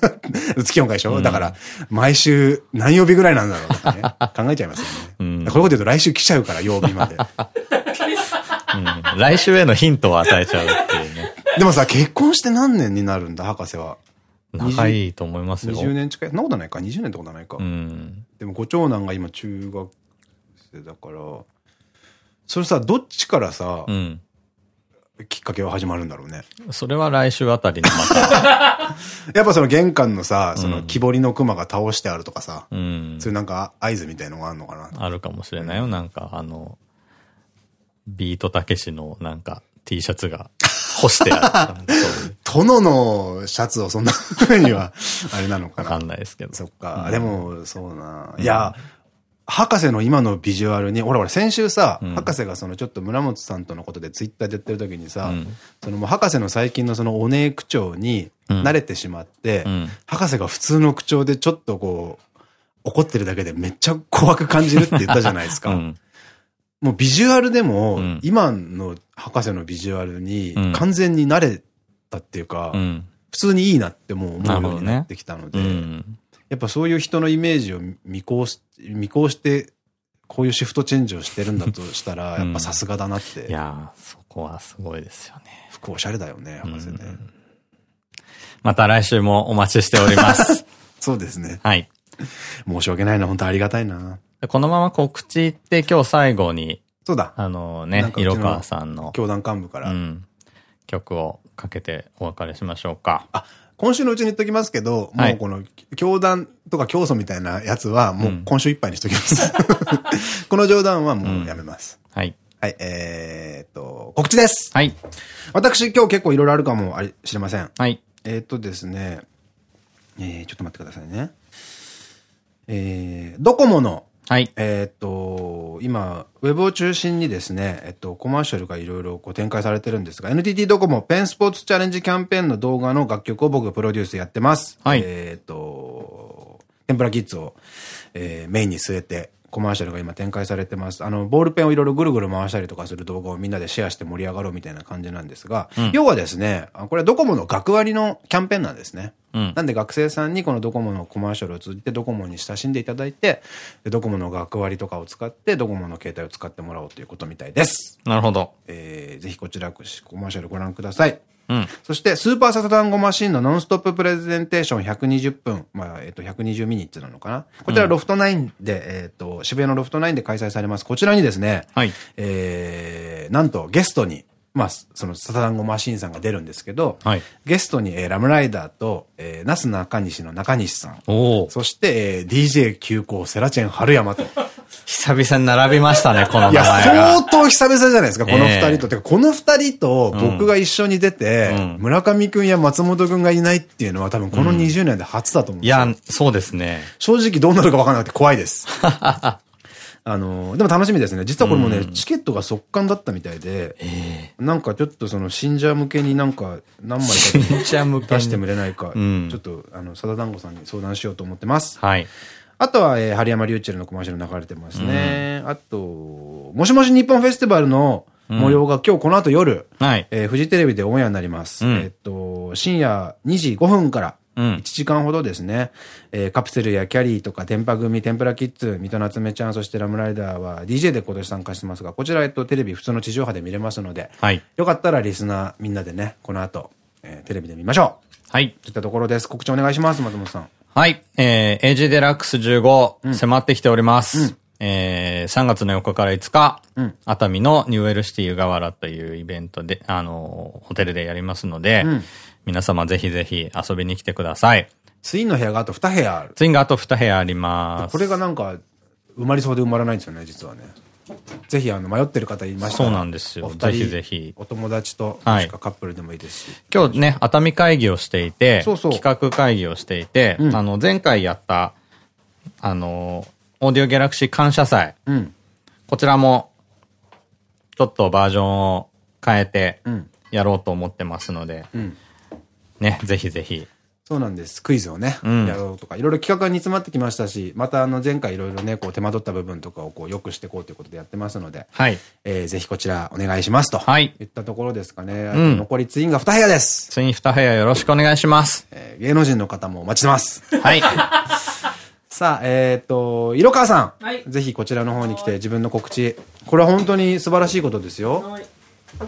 月4 回でしょ、うんだから、毎週何曜日ぐらいなんだろうってね。考えちゃいますよね。うんこういうこと言うと来週来ちゃうから、曜日まで。うん来週へのヒントを与えちゃうっていうね。でもさ、結婚して何年になるんだ、博士は。長いと思いますよ。20年近い。そんなことないか ?20 年ってことはないか。うん。でもご長男が今中学生だから、それさ、どっちからさ、うん。きっかけは始まるんだろうね。それは来週あたりにまた。やっぱその玄関のさ、そのうん木彫りの熊が倒してあるとかさ、うん。そういうなんか合図みたいのがあるのかな。あるかもしれないよ。なんか、あの、ビートたけしのなんか T シャツが干してある。殿のシャツをそんな風には、あれなのかな。わかんないですけど。そっか。うんでも、そうな。いや、博士の今のビジュアルに、俺俺先週さ、うん博士がそのちょっと村本さんとのことでツイッターでやってる時にさ、うんそのもう博士の最近のそのお姉口調に慣れてしまって、うん。博士が普通の口調でちょっとこう、怒ってるだけでめっちゃ怖く感じるって言ったじゃないですか。うん。もうビジュアルでも、うん今の博士のビジュアルにうん完全に慣れたっていうか、うん。普通にいいなってもう思うようになってきたので、うん。やっぱそういう人のイメージを見越し、見越して、こういうシフトチェンジをしてるんだとしたら、やっぱさすがだなって。いやー、そこはすごいですよね。服おしゃれだよね、博士ね。また来週もお待ちしております。そうですね。はい。申し訳ないな、本当ありがたいな。でこのまま告知って今日最後に、そうだ。あのね色川さんの、教団幹部から。うん、曲をかけてお別れしましょうか。あ、今週のうちに言っときますけど、はいもうこの、教団とか教祖みたいなやつは、もう今週いっぱいにしときます。この冗談はもうやめます。はい。はい、えーっと、告知です。はい。私今日結構いろいろあるかもありしれません。はい。えーっとですね、えー、ちょっと待ってくださいね。えー、ドコモの、はい。えーっと、今、ウェブを中心にですね、えっと、コマーシャルがいろいろこう展開されてるんですが、NTT ドコモペンスポーツチャレンジキャンペーンの動画の楽曲を僕がプロデュースやってます。はいえーっと、天ぷらキッズを、えーメインに据えて、コマーシャルが今展開されてます。あの、ボールペンをいろいろぐるぐる回したりとかする動画をみんなでシェアして盛り上がろうみたいな感じなんですが、要はですね、あこれはドコモの学割のキャンペーンなんですね。うんなんで学生さんにこのドコモのコマーシャルを通じてドコモに親しんでいただいて、でドコモの学割とかを使ってドコモの携帯を使ってもらおうということみたいです。なるほど。えー、ぜひこちらコマーシャルご覧ください。うん。そして、スーパーサタダンゴマシンのノンストッププレゼンテーション120分。まあ、えっ、と、120ミニッツなのかな。こちらロフト9で、えっ、と、渋谷のロフト9で開催されます。こちらにですね、はい。えー、なんとゲストに、まあ、そのサタダンゴマシンさんが出るんですけど、はいゲストに、えーラムライダーと、えー、ナス中西の中西さん。そして、えー、DJ 急行セラチェン春山と。久々に並びましたね、このいや、名前相が。当久々じゃないですか、この二人と。ええてか、この二人と僕が一緒に出て、うん村上くんや松本くんがいないっていうのは多分この20年で初だと思うんですよ。いや、そうですね。正直どうなるか分からなくて怖いです。あの、でも楽しみですね。実はこれもね、チケットが速乾だったみたいで、なんかちょっとその信者向けになんか何枚か出してもれないか、うんちょっとあの、サダダンゴさんに相談しようと思ってます。はい。あとは、えー、針山リューチェルのコマーシャル流れてますね。あと、もしもし日本フェスティバルの模様が今日この後夜、はい。えーフジテレビでオンエアになります。うんえっと、深夜2時5分から、うん1時間ほどですね、えーカプセルやキャリーとか、天パ組、天ぷらキッズ、水戸夏目ちゃん、そしてラムライダーは DJ で今年参加してますが、こちら、えっと、テレビ普通の地上波で見れますので、はい。よかったらリスナーみんなでね、この後、えーテレビで見ましょうはい。といったところです。告知お願いします、松本さん。はい。えー、AG デラックス15、迫ってきております。えー、3月の4日から5日、うん熱海のニューエルシティ湯河原というイベントで、あのーホテルでやりますので、うん皆様ぜひぜひ遊びに来てください。ツインの部屋があと2部屋ある。ツインがあと2部屋あります。これがなんか、埋まりそうで埋まらないんですよね、実はね。ぜひ、あの、迷ってる方いましたらそうなんですよぜひぜひお友達と、はいカップルでもいいですし。今日ね、熱海会議をしていて、そうそう企画会議をしていて、うんあの、前回やった、あの、オーディオギャラクシー感謝祭、うん。こちらも、ちょっとバージョンを変えてうん。やろうと思ってますので、うん。ね、ぜひぜひ。そうなんです。クイズをね、うんやろうとか、いろいろ企画が煮詰まってきましたし、またあの前回いろいろね、こう手間取った部分とかをこう良くしていこうということでやってますので、はい。えー、ぜひこちらお願いしますと。はいいったところですかね。残りツインが2部屋です。ツイン2部屋よろしくお願いします。えー芸能人の方もお待ちしてます。はい。さあ、えっ、と、色川さん。はいぜひこちらの方に来て自分の告知。これは本当に素晴らしいことですよ。はい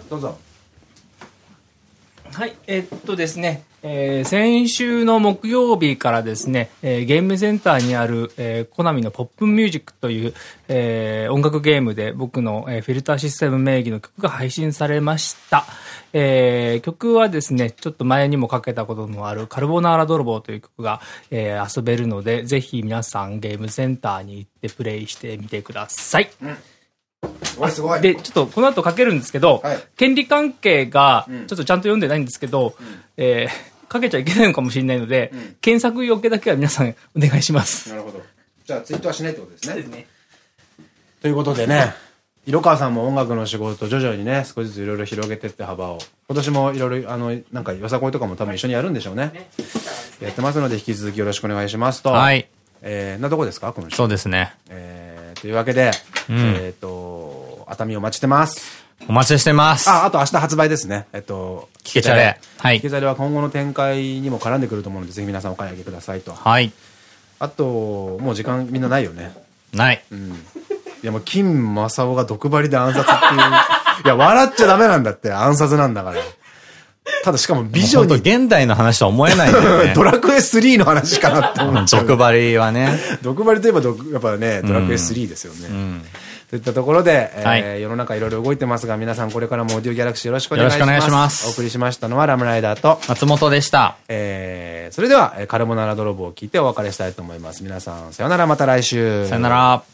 どうぞ。はい、えっとですね、えー先週の木曜日からですね、えーゲームセンターにある、えーコナミのポップミュージックという、えー音楽ゲームで僕の、えーフィルターシステム名義の曲が配信されました。えー曲はですね、ちょっと前にもかけたことのあるカルボナーラ泥棒という曲が、えー遊べるので、ぜひ皆さんゲームセンターに行ってプレイしてみてください。すごいすごい。で、ちょっとこの後かけるんですけど、はい権利関係が、んちょっとちゃんと読んでないんですけど、えー かけちゃいけないのかもしれないので、検索よけだけは皆さんお願いします。なるほど。じゃあツイートはしないってことですね。ね。ということでね、色川さんも音楽の仕事徐々にね、少しずついろいろ広げてって幅を。今年もいろいろ、あの、なんかよさこいとかも多分一緒にやるんでしょうね。やってますので引き続きよろしくお願いしますと。はい。えー、なとこですか？この人。そうですね。えー、というわけで、んえっと、熱海お待ちしてます。お待ちしてます。あ、あと明日発売ですね。えっと、聞けちゃれ。はい聞け。ちゃれは今後の展開にも絡んでくると思うので、ぜひ皆さんお買い上げくださいと。はい。あと、もう時間みんなないよね。ない。うん。いやもう、金正夫が毒針で暗殺っていう。いや、笑っちゃダメなんだって、暗殺なんだから。ただしかも美女に、現代の話とは思えないね。ドラクエ3の話かなって思っちゃう。毒針はね。毒針といえば毒、やっぱね、ドラクエ3ですよね。うん。といったところで、えーはい世の中いろいろ動いてますが、皆さんこれからもオーディオギャラクシーよろしくお願いします。よろしくお願いしますお送りしましたのはラムライダーと、松本でした。えー、それでは、えーカルボナーラ泥棒を聞いてお別れしたいと思います。皆さん、さよならまた来週。さよなら。